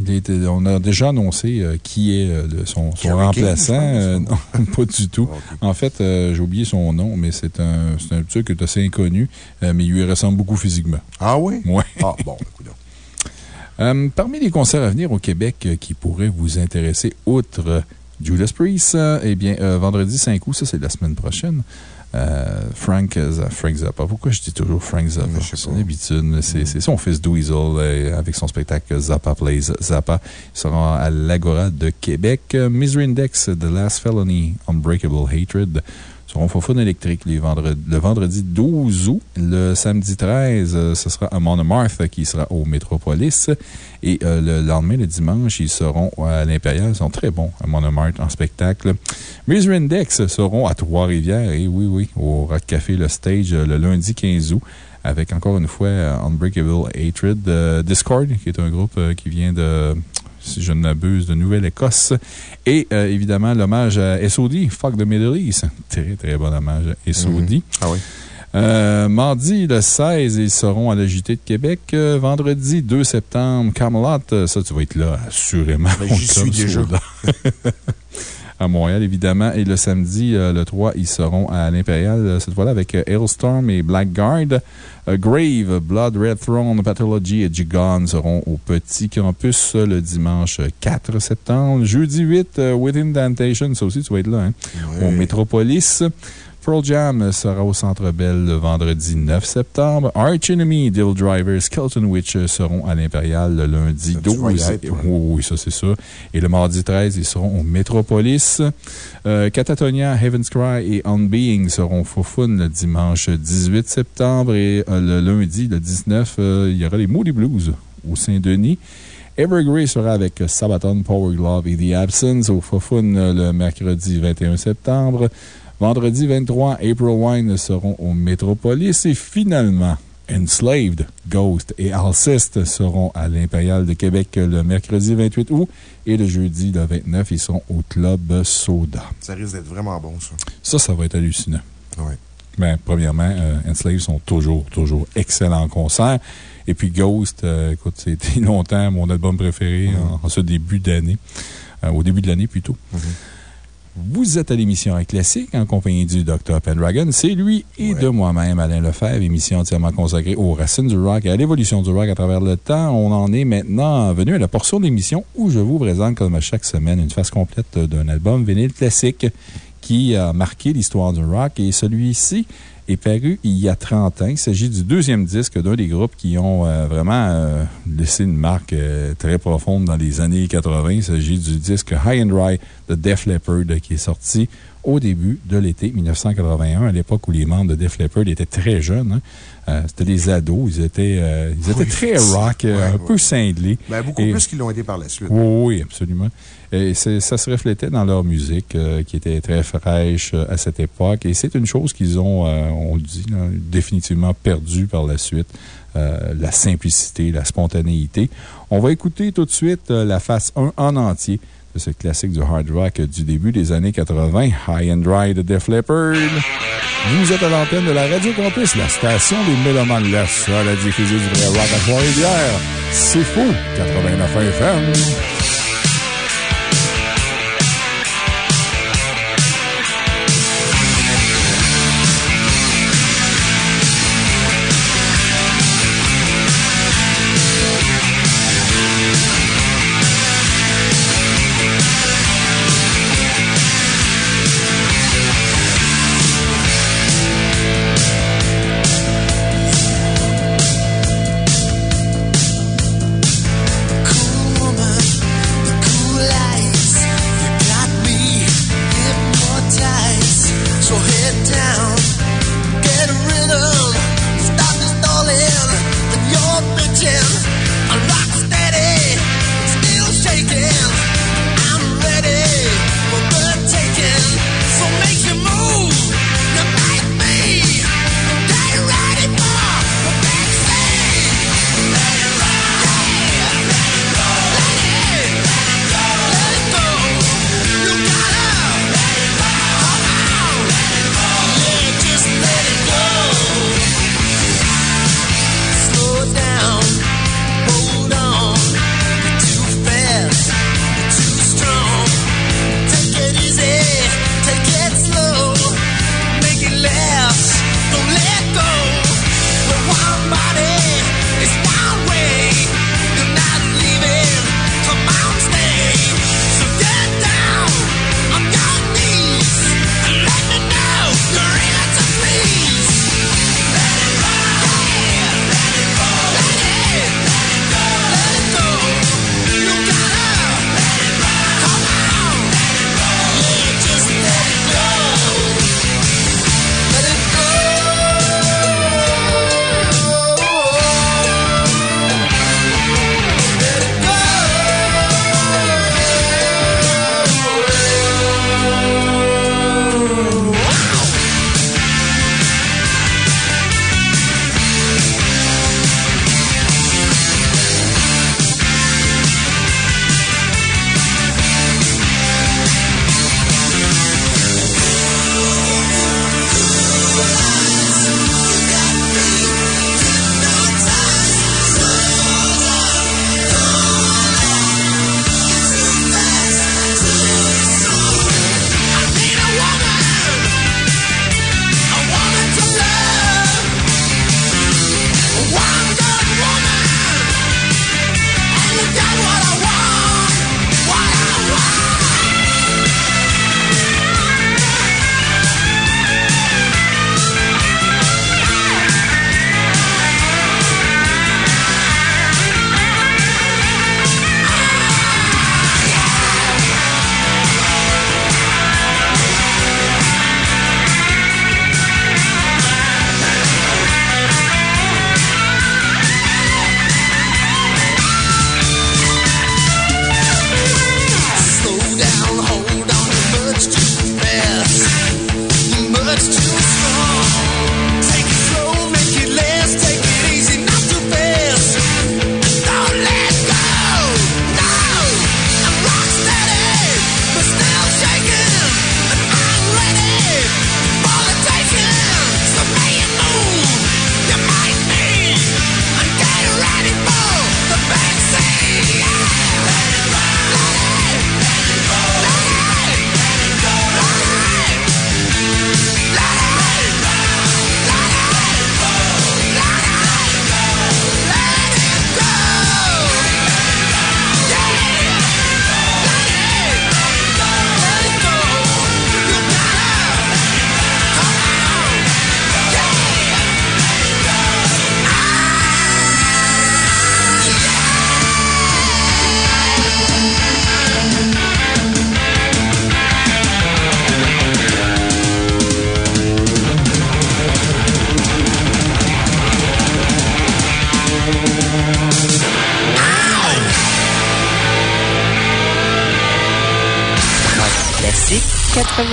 il a été- on a déjà annoncé euh, qui est euh, le- son, remplaçant. Euh, non, <laughs> pas du tout. En fait, euh, j'ai oublié son nom, mais c'est un, un truc qui est assez inconnu, mais il lui ressemble beaucoup physiquement. Ah oui? Oui. Ah, bon, écoute. <laughs> Parmi les concerts à venir au Québec qui pourraient vous intéresser, outre Judas Priest, eh bien, vendredi 5 août, ça c'est la semaine prochaine. Euh, Frank, Za- Frank Zappa. Pourquoi je dis toujours Frank Zappa? C'est une habitude. mais C'est son fils Dweezil euh, avec son spectacle Zappa Plays Zappa. Il sera à l'Agora de Québec. Euh, Misery Index, The Last Felony, Unbreakable Hatred seront Fofun électrique les vendredi, le vendredi 12 août. Le samedi 13, euh, ce sera à Monomarth qui sera au Métropolis. Et euh, le lendemain, le dimanche, ils seront à l'Impérial. Ils sont très bons à Monomarth en spectacle. Misery Index seront à Trois-Rivières. Et oui, oui, au Rock Café Le Stage euh, le lundi 15 août. Avec encore une fois Unbreakable Hatred. Discord, qui est un groupe qui vient de si je ne m'abuse, de Nouvelle-Écosse. Et euh, évidemment, l'hommage à SOD, Fuck the Middle East. Très, très bon hommage à SOD. Mhm. Ah oui. Euh, mardi, le 16, ils seront à la JT de Québec. Euh, vendredi, 2 septembre, Camelot. Ça, tu vas être là, assurément. Ben, j'y <laughs> suis déjà. <laughs> à Montréal, évidemment. Et le samedi, euh, le 3, ils seront à l'Impérial, euh, cette fois-là, avec euh, Hailstorm et Blackguard. Grave, Blood Red Throne, Pathology et Gigon seront au Petit Campus le dimanche euh, 4 septembre. Jeudi 8, euh, Within Temptation, ça aussi, tu vas être là, hein, Oui. au Métropolis. Pearl Jam sera au Centre Bell le vendredi 9 septembre. Arch Enemy, Dill Driver, Skeleton Witch seront à l'Impérial le lundi tu vas y 12. être, toi. Oui, ça c'est ça. Et le mardi 13, ils seront au Métropolis. Euh, Catatonia, Heaven's Cry et On Being seront Fofun le dimanche 18 septembre. Et euh, le lundi, le 19, euh, il y aura les Moody Blues au Saint-Denis. Evergrey sera avec Sabaton, Power Glove et The Absence au Fofun le mercredi 21 septembre. Vendredi 23, April Wine seront au Métropolis. Et finalement, Enslaved, Ghost et Alceste seront à l'Impérial de Québec le mercredi 28 août. Et le jeudi, le 29, ils seront au Club Soda. Ça risque d'être vraiment bon, ça. Ça, ça va être hallucinant. Oui. Ben, premièrement, euh, Enslaved sont toujours, toujours excellents en concert. Et puis Ghost, euh, écoute, c'était <laughs> longtemps mon album préféré en, en ce début d'année, euh, au début de l'année plutôt. Vous êtes à l'émission Classique en compagnie du Dr. Pendragon. C'est lui et de moi-même, Alain Lefebvre, émission entièrement consacrée aux racines du rock et à l'évolution du rock à travers le temps. On en est maintenant venu à la portion de l'émission où je vous présente, comme à chaque semaine, une phase complète d'un album vinyle classique qui a marqué l'histoire du rock. Et celui-ci est paru il y a 30 ans. Il s'agit du deuxième disque d'un des groupes qui ont euh, vraiment euh, laissé une marque euh, très profonde dans les années 80. Il s'agit du disque High and Dry de Def Leppard qui est sorti au début de l'été 1981, à l'époque où les membres de Def Leppard étaient très jeunes. hein. Euh, C'était des ados. Ils étaient, euh, ils étaient Oui. très rock, euh, Ouais, un ouais. peu cinglés. Ben, beaucoup Et- plus qu'ils l'ont été par la suite. oui, oui, absolument. Et ça se reflétait dans leur musique, euh, qui était très fraîche à cette époque. Et c'est une chose qu'ils ont, on le dit, là, définitivement perdue par la suite. la simplicité, la spontanéité. On va écouter tout de suite la face 1 en entier de ce classique du hard rock du début des années 80, High and Dry de Def Leppard. Vous êtes à l'antenne de la Radio Campus, la station des Mélomanes, la seule à diffuser du vrai rock à Trois-Rivières. C'est fou, 89 FM.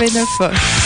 89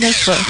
89 Gypsy,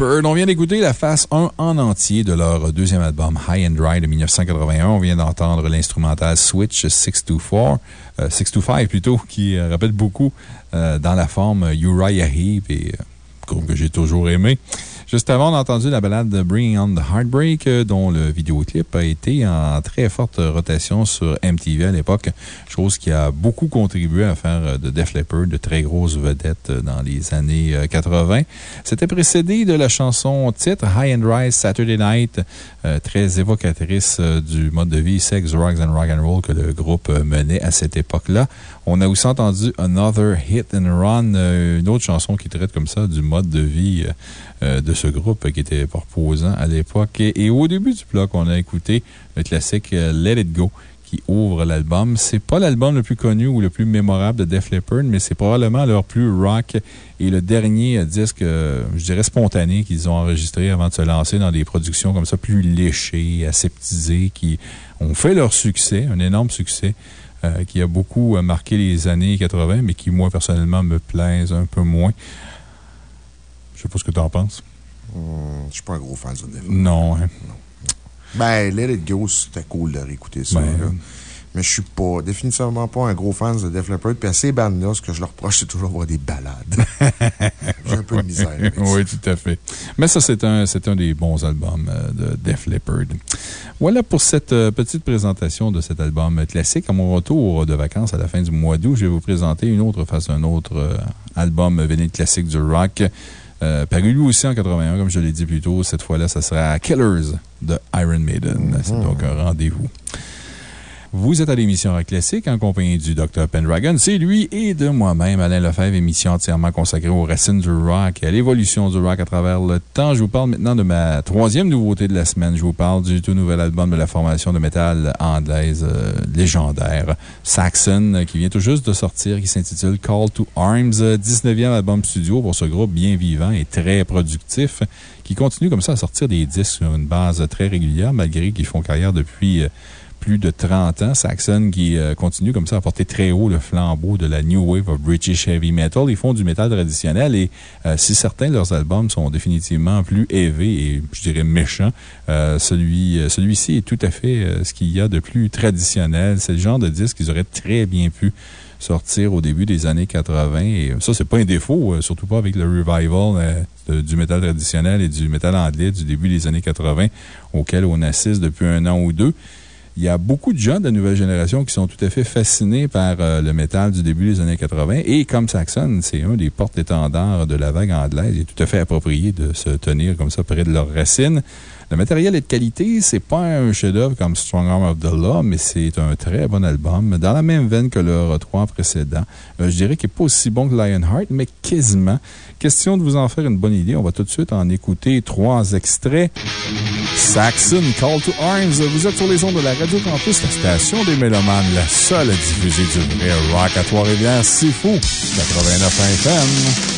On vient d'écouter la face 1 en entier de leur deuxième album High and Dry de 1981. On vient d'entendre l'instrumental Switch 624, euh, 625 plutôt, qui euh, rappelle beaucoup euh, dans la forme Uriah Heep et euh, groupe que j'ai toujours aimé. Juste avant, on a entendu la balade Bringing on the Heartbreak, euh, dont le vidéoclip a été en très forte rotation sur MTV à l'époque, chose qui a beaucoup contribué à faire euh, de Def Leppard de très grosses vedettes euh, dans les années 80. C'était précédé de la chanson titre High and Rise Saturday Night, très évocatrice du mode de vie sex, drugs and rock and roll que le groupe menait à cette époque-là. On a aussi entendu Another Hit and Run, une autre chanson qui traite comme ça du mode de vie de ce groupe qui était proposant à l'époque. Et, au début du bloc, on a écouté le classique Let It Go qui ouvre l'album. C'est pas l'album le plus connu ou le plus mémorable de Def Leppard, mais c'est probablement leur plus rock et le dernier disque, je dirais, spontané qu'ils ont enregistré avant de se lancer dans des productions comme ça, plus léchées, aseptisées, qui ont fait leur succès, un énorme succès. Euh, qui a beaucoup marqué les années 80, mais qui, moi, personnellement, me plaisent un peu moins. Je sais pas ce que tu en penses. Mmh, je suis pas un gros fan de Def Non, hein. non. Ben, Let It Go, c'était cool de réécouter ça. Ben, mais je suis pas, définitivement pas un gros fan de Def Leppard. Puis à ces bandes-là, ce que je leur reproche, c'est toujours avoir des balades. <laughs> J'ai un peu de misère avec Oui, tout à fait. Mais ça, c'est un, un des bons albums euh, de Def Leppard. Voilà pour cette euh, petite présentation de cet album classique. À mon retour de vacances à la fin du mois d'août, je vais vous présenter une autre face d'un autre euh, album véné classique du rock. Euh, paru lui aussi en 81, comme je l'ai dit plus tôt. Cette fois-là, ça sera Killers de Iron Maiden. Mm -hmm. C'est donc un rendez-vous. Vous êtes à l'émission Rock Classique en compagnie du Dr. Pendragon. C'est lui et de moi-même, Alain Lefebvre, émission entièrement consacrée aux racines du rock et à l'évolution du rock à travers le temps. Je vous parle maintenant de ma troisième nouveauté de la semaine. Je vous parle du tout nouvel album de la formation de métal anglaise euh, légendaire, Saxon, qui vient tout juste de sortir, qui s'intitule Call to Arms, 19e album studio pour ce groupe bien vivant et très productif qui continue comme ça à sortir des disques sur une base très régulière, malgré qu'ils font carrière depuis plus de 30 ans. Saxon qui euh, continue comme ça à porter très haut le flambeau de la New Wave of British Heavy Metal. Ils font du métal traditionnel et euh, si certains de leurs albums sont définitivement plus élevés et, je dirais, méchants, euh, celui, celui-ci est tout à fait ce qu'il y a de plus traditionnel. C'est le genre de disque qu'ils auraient très bien pu sortir au début des années 80. Et ça, c'est pas un défaut, surtout pas avec le revival du métal traditionnel et du métal anglais du début des années 80 auquel on assiste depuis un an ou deux. Il y a beaucoup de gens de la nouvelle génération qui sont tout à fait fascinés par euh, le métal du début des années 80. Et comme Saxon, c'est un des porte-étendards de la vague anglaise, il est tout à fait approprié de se tenir comme ça près de leurs racines. Le matériel est de qualité. C'est pas un chef-d'œuvre comme Strong Arm of the Law, mais c'est un très bon album. Dans la même veine que leurs trois précédents. Euh, je dirais qu'il n'est pas aussi bon que Lionheart, mais quasiment. Question de vous en faire une bonne idée. On va tout de suite en écouter trois extraits. Saxon, Call to Arms. Vous êtes sur les ondes de la Radio Campus, la station des Mélomanes, la seule à diffuser du vrai rock à Trois-Rivières. C'est fou. 89 FM.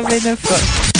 Classique 89 Nobody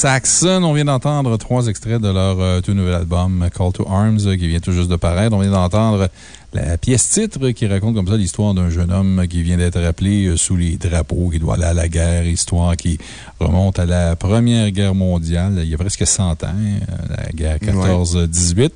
Saxon, on vient d'entendre trois extraits de leur euh, tout nouvel album Call to Arms qui vient tout juste de paraître. On vient d'entendre la pièce titre qui raconte comme ça l'histoire d'un jeune homme qui vient d'être appelé euh, sous les drapeaux, qui doit aller à la guerre, histoire qui remonte à la Première Guerre mondiale, il y a presque 100 ans, euh, la guerre 14-18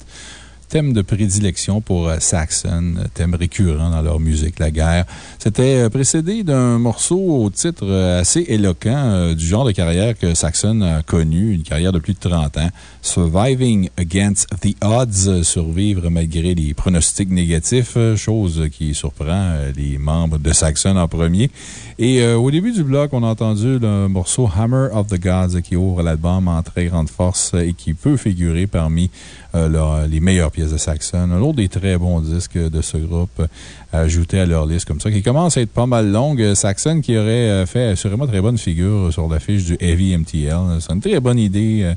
thème de prédilection pour euh, Saxon, euh, thème récurrent dans leur musique, la guerre. C'était euh, précédé d'un morceau au titre assez éloquent du genre de carrière que Saxon a connu, une carrière de plus de 30 ans. Surviving Against the Odds, survivre malgré les pronostics négatifs, chose qui surprend les membres de Saxon en premier. Et au début du bloc, on a entendu le morceau Hammer of the Gods qui ouvre l'album en très grande force et qui peut figurer parmi euh, leur- les meilleures pièces de Saxon. Un autre des très bons disques de ce groupe euh, ajouté à leur liste comme ça, qui commence à être pas mal longue. Euh, Saxon qui aurait euh, fait assurément très bonne figure sur l'affiche du Heavy MTL. C'est une très bonne idée euh,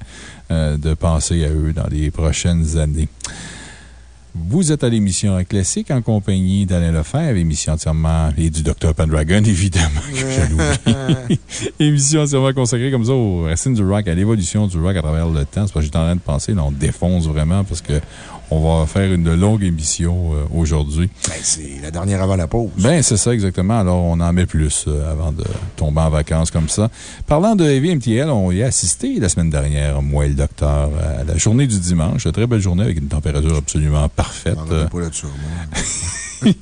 euh, de penser à eux dans les prochaines années. Vous êtes à l'émission Classique en compagnie d'Alain Lefebvre, émission entièrement, et du Dr. Pendragon, <laughs> évidemment, que l'oublie. <laughs> émission entièrement consacrée comme ça aux racines du rock, à l'évolution du rock à travers le temps. C'est parce que j'étais en train de penser, là, on défonce vraiment parce que on va faire une longue émission euh, aujourd'hui. Ben, c'est la dernière avant la pause. Ben, c'est ça, exactement. Alors, on en met plus euh, avant de tomber en vacances comme ça. Parlant de Heavy MTL, on y a assisté la semaine dernière, moi et le docteur, à la journée du dimanche. Une très belle journée avec une température absolument parfaite. M'en pas là-dessus. <laughs>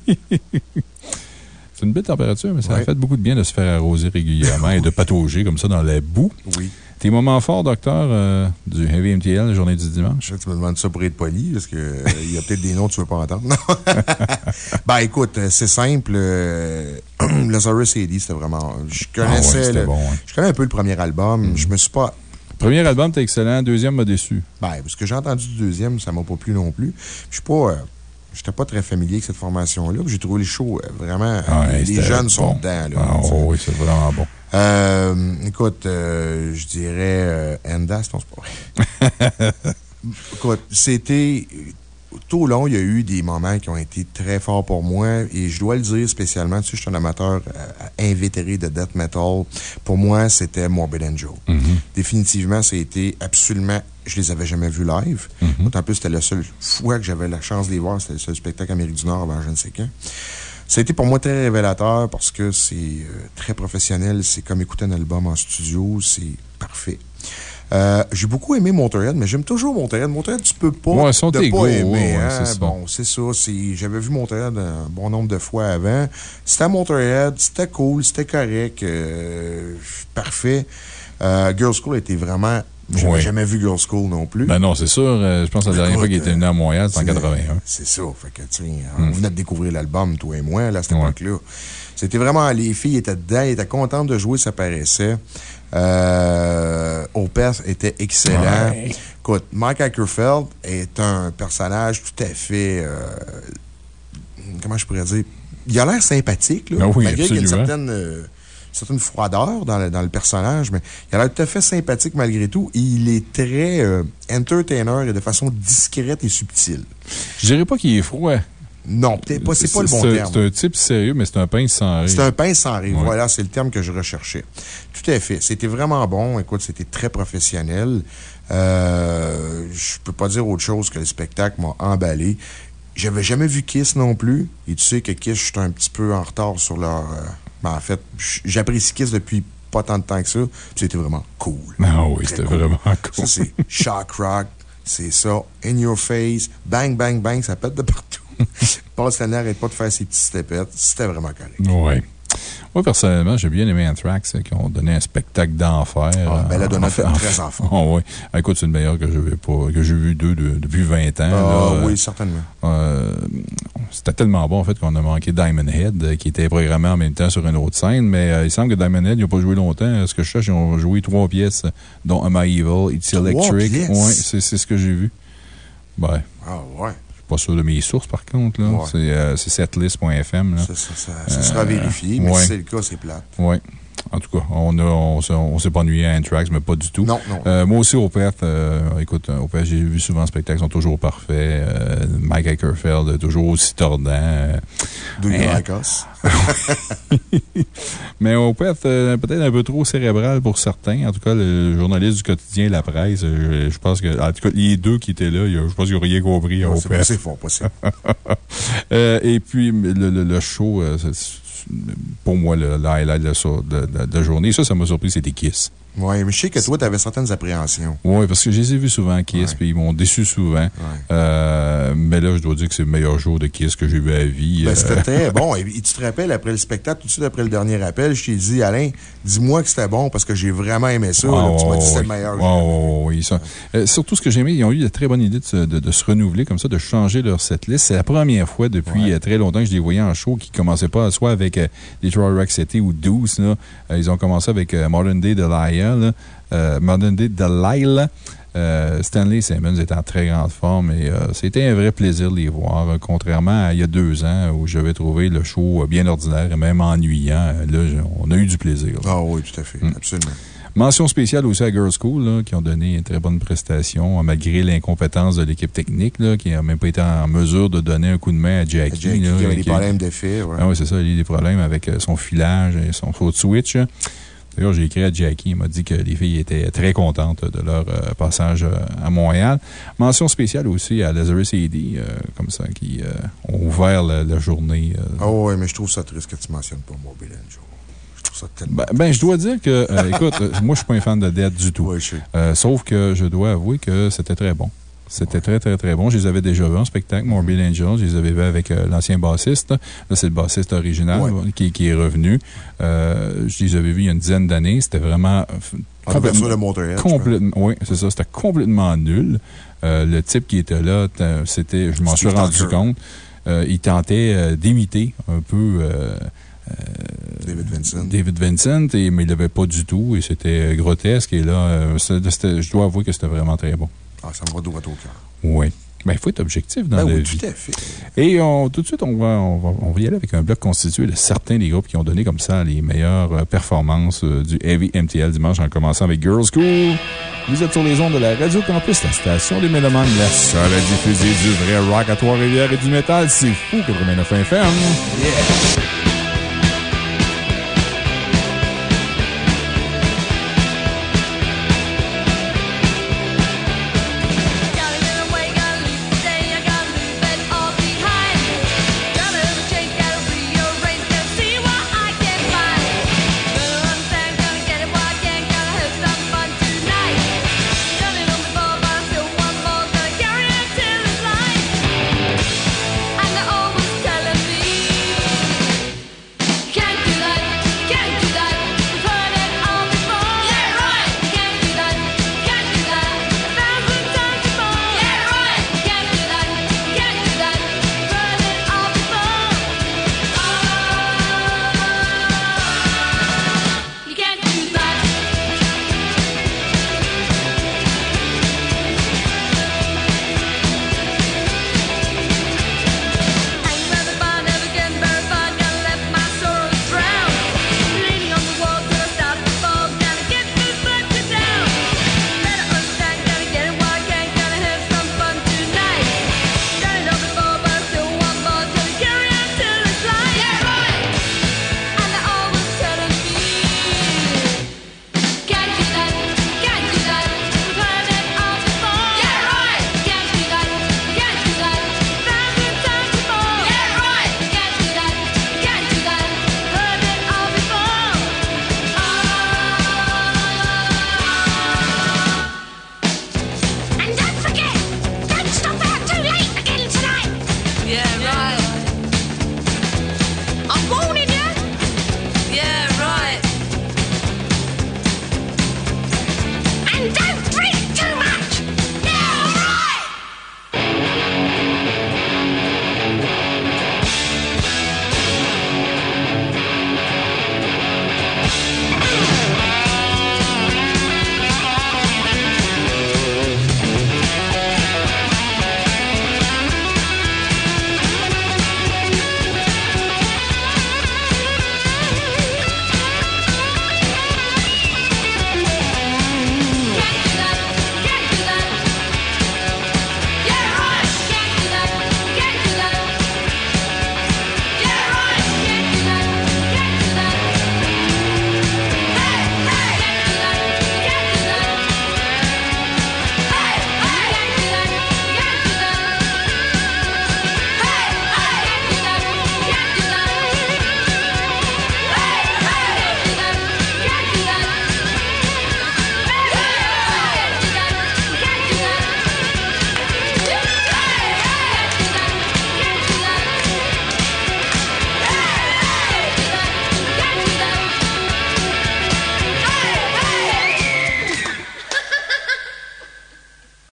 C'est une belle température, mais ça a fait beaucoup de bien de se faire arroser régulièrement et de <laughs> patauger comme ça dans la boue. Oui. Tes moments forts, docteur, euh, du Heavy MTL, la journée du dimanche? Tu me demandes ça pour être poli, parce qu'il y a peut-être des noms que tu ne veux pas entendre. <laughs> Ben, écoute, euh, c'est simple. euh, <clears throat> Lazarus AD, c'était vraiment. Je Ah ouais, connaissais. le- bon, hein. Je connais un peu le premier album. Je me suis pas. Premier album, t'es excellent. Deuxième m'a déçu. Ben, ce que j'ai entendu du deuxième, ça m'a pas plu non plus. Je suis pas. euh, J'étais pas très familier avec cette formation-là. J'ai trouvé le show euh, vraiment. Ah les jeunes sont dedans, là. Ah, oh oui, c'est vraiment bon. Euh, écoute, euh, je dirais Endas, non, c'est pas vrai. <laughs> écoute, c'était. Tout au long, il y a eu des moments qui ont été très forts pour moi et je dois le dire spécialement. Tu sais, je suis un amateur euh, invétéré de death metal. Pour moi, c'était Morbid Angel. Définitivement, ça a été absolument. Je les avais jamais vus live. En plus, c'était la seule fois que j'avais la chance de les voir. C'était le seul spectacle Amérique du Nord avant je ne sais quand. Ça a été pour moi très révélateur parce que c'est euh, très professionnel. C'est comme écouter un album en studio. C'est parfait. Euh, J'ai beaucoup aimé Motorhead, mais j'aime toujours Motorhead. Motorhead, tu peux pas Ouais, sont de pas aimer. ouais, hein. c'est ça. Bon, c'est ça. J'avais vu Motorhead un bon nombre de fois avant. C'était Motorhead, c'était cool, c'était correct, euh, parfait. Euh, Girls School était vraiment. J'avais Ouais. jamais vu Girls School non plus. Ben non, c'est sûr. euh, je pense que la dernière fois qu'il était venu à Montréal, c'était en 81. C'est ça. Fait que, tu sais, on venait de découvrir l'album, toi et moi, là, à cette époque-là. C'était vraiment, les filles étaient dedans, elles étaient contentes de jouer, ça paraissait. Euh, Opeth était excellent. Ouais. Écoute, Mike Ackerfeld est un personnage tout à fait, euh, comment je pourrais dire, il a l'air sympathique, là, Ah oui, malgré qu'il y a une certaine, euh, certaine froideur dans le, dans le personnage, mais il a l'air tout à fait sympathique malgré tout. Et il est très euh, entertainer et de façon discrète et subtile. Je dirais pas qu'il est froid. Non, peut-être pas, c'est pas le bon terme. C'est un type sérieux, mais c'est un pince sans rire. C'est un pince sans rire. Ouais. Voilà, c'est le terme que je recherchais. Tout à fait. C'était vraiment bon. Écoute, c'était très professionnel. Euh, je peux pas dire autre chose que le spectacle m'a emballé. J'avais jamais vu Kiss non plus. Et tu sais que Kiss, je suis un petit peu en retard sur leur. euh, ben, en fait, j'apprécie Kiss depuis pas tant de temps que ça. Puis C'était vraiment cool. Ah oui, c'était cool. vraiment cool. Ça, c'est <laughs> shock rock. C'est ça. In your face. Bang, bang, bang. Ça pète de partout. <laughs> Paul Stanley n'arrête pas de faire ses petits stepettes. C'était vraiment correct. Oui. Moi, personnellement, j'ai bien aimé Anthrax, euh, qui ont donné un spectacle d'enfer. Ah, ben, la donnette en- très en forme. <laughs> Ah, oui. Ah, écoute, c'est le meilleur que j'ai pas, que j'ai vu d'eux de- depuis 20 ans. Ah, là. oui, certainement. Euh, C'était tellement bon, en fait, qu'on a manqué Diamond Head, euh, qui était programmé en même temps sur une autre scène, mais euh, il semble que Diamond Head, ils n'ont pas joué longtemps. Ce que je cherche, ils ont joué trois pièces, dont Am I Evil, It's Electric. Ouais, c'est c'est ce que j'ai vu. Ben. Ah, ouais. Je suis pas sûr de mes sources, par contre. là. Ouais. C'est euh, setlist.fm. Ça, ça, ça, ça sera Euh, vérifié, mais ouais. si c'est le cas, c'est plate. Oui. En tout cas, on, a, on, s'est- on s'est pas ennuyé à Anthrax, mais pas du tout. Non, non. Euh, moi aussi, au euh, écoute, euh, au Perth, j'ai vu souvent le spectacle, ils sont toujours parfaits. Euh, Mike Eckerfeld, euh, toujours aussi tordant. Do you mais- <laughs> <laughs> au peut-être un peu trop cérébral pour certains. En tout cas, le journaliste du quotidien La Presse, je, je pense que, en tout cas, les deux qui étaient là, je pense qu'ils n'ont rien compris au pas- c'est fort possible. <laughs> Et puis, le, le- le show, pour moi, le, le highlight de la, journée, ça, ça m'a surpris, c'était Kiss. Oui, mais je sais que toi, tu avais certaines appréhensions. Oui, parce que je les ai vus souvent, Kiss, puis ils m'ont déçu souvent. Euh, mais là, je dois dire que c'est le meilleur show de Kiss que j'ai vu à vie. Ben, Euh, c'était <laughs> très bon. Et, tu te rappelles, après le spectacle, tout de suite après le dernier appel, je t'ai dit, Alain, dis-moi que c'était bon parce que j'ai vraiment aimé ça. Là. tu m'as dit que c'était le meilleur. ouais, ouais, ça. Euh, surtout, ce que j'ai aimé, ils ont eu la très bonne idée de se, de- de se renouveler comme ça, de changer leur setlist. C'est la première fois depuis très longtemps que je les voyais en show qui ne commençaient pas soit avec euh, Detroit Rock City ou Deuce. Là. Euh, ils ont commencé avec Modern Day Delilah. là. Euh, Modern Day Delilah. Euh, Stanley Simmons est en très grande forme et euh, c'était un vrai plaisir de les voir, euh, contrairement à il y a deux ans où j'avais trouvé le show bien ordinaire et même ennuyant. Là, on a eu du plaisir. là. Ah oui, tout à fait. Absolument. Mention spéciale aussi à Girls School, là, qui ont donné une très bonne prestation, euh, malgré l'incompétence de l'équipe technique, là, qui n'a même pas été en mesure de donner un coup de main à Jackie. Jackie, qui avait des problèmes d'effet. ouais. Ah oui, c'est ça. Il y a eu des problèmes avec son filage et son faux switch. D'ailleurs, j'ai écrit à Jackie. Il m'a dit que les filles étaient très contentes de leur euh, passage euh, à Montréal. Mention spéciale aussi à Lazarus AD, euh, comme ça, qui ont ouvert la, la journée. Ah oui, mais je trouve ça triste que tu mentionnes pas Mobile Angel. Je trouve ça tellement. Ben, ben, je dois dire que, euh, écoute, <laughs> moi, je suis pas un fan de Dead du tout. Euh, sauf que je dois avouer que c'était très bon. C'était très, très, très bon. Je les avais déjà vus en spectacle, Morbid Angel. Je les avais vus avec euh, l'ancien bassiste. Là, c'est le bassiste original qui, qui est revenu. Euh, je les avais vus il y a une dizaine d'années. C'était vraiment. de Motorhead, je Complètement, oui, c'est ça. C'était complètement nul. Euh, le type qui était là, c'était, je m'en suis rendu compte. Il tentait d'imiter un peu. David Vincent. David Vincent, et, mais il l'avait pas du tout et c'était grotesque. Et là, je dois avouer que c'était vraiment très bon. Ah, ça me va droit au cœur. Oui. Ben, il faut être objectif dans Ben la oui, vie. tout à fait. Et on- tout de suite, on va, on, va, on va y aller avec un bloc constitué de certains des groupes qui ont donné comme ça les meilleures euh, performances euh, du Heavy MTL dimanche, en commençant avec Girls School. Vous êtes sur les ondes de la Radio Campus, la station des Mélomanes, la seule à diffuser du vrai rock à Trois-Rivières et du métal. C'est fou, 89 FM. Yeah!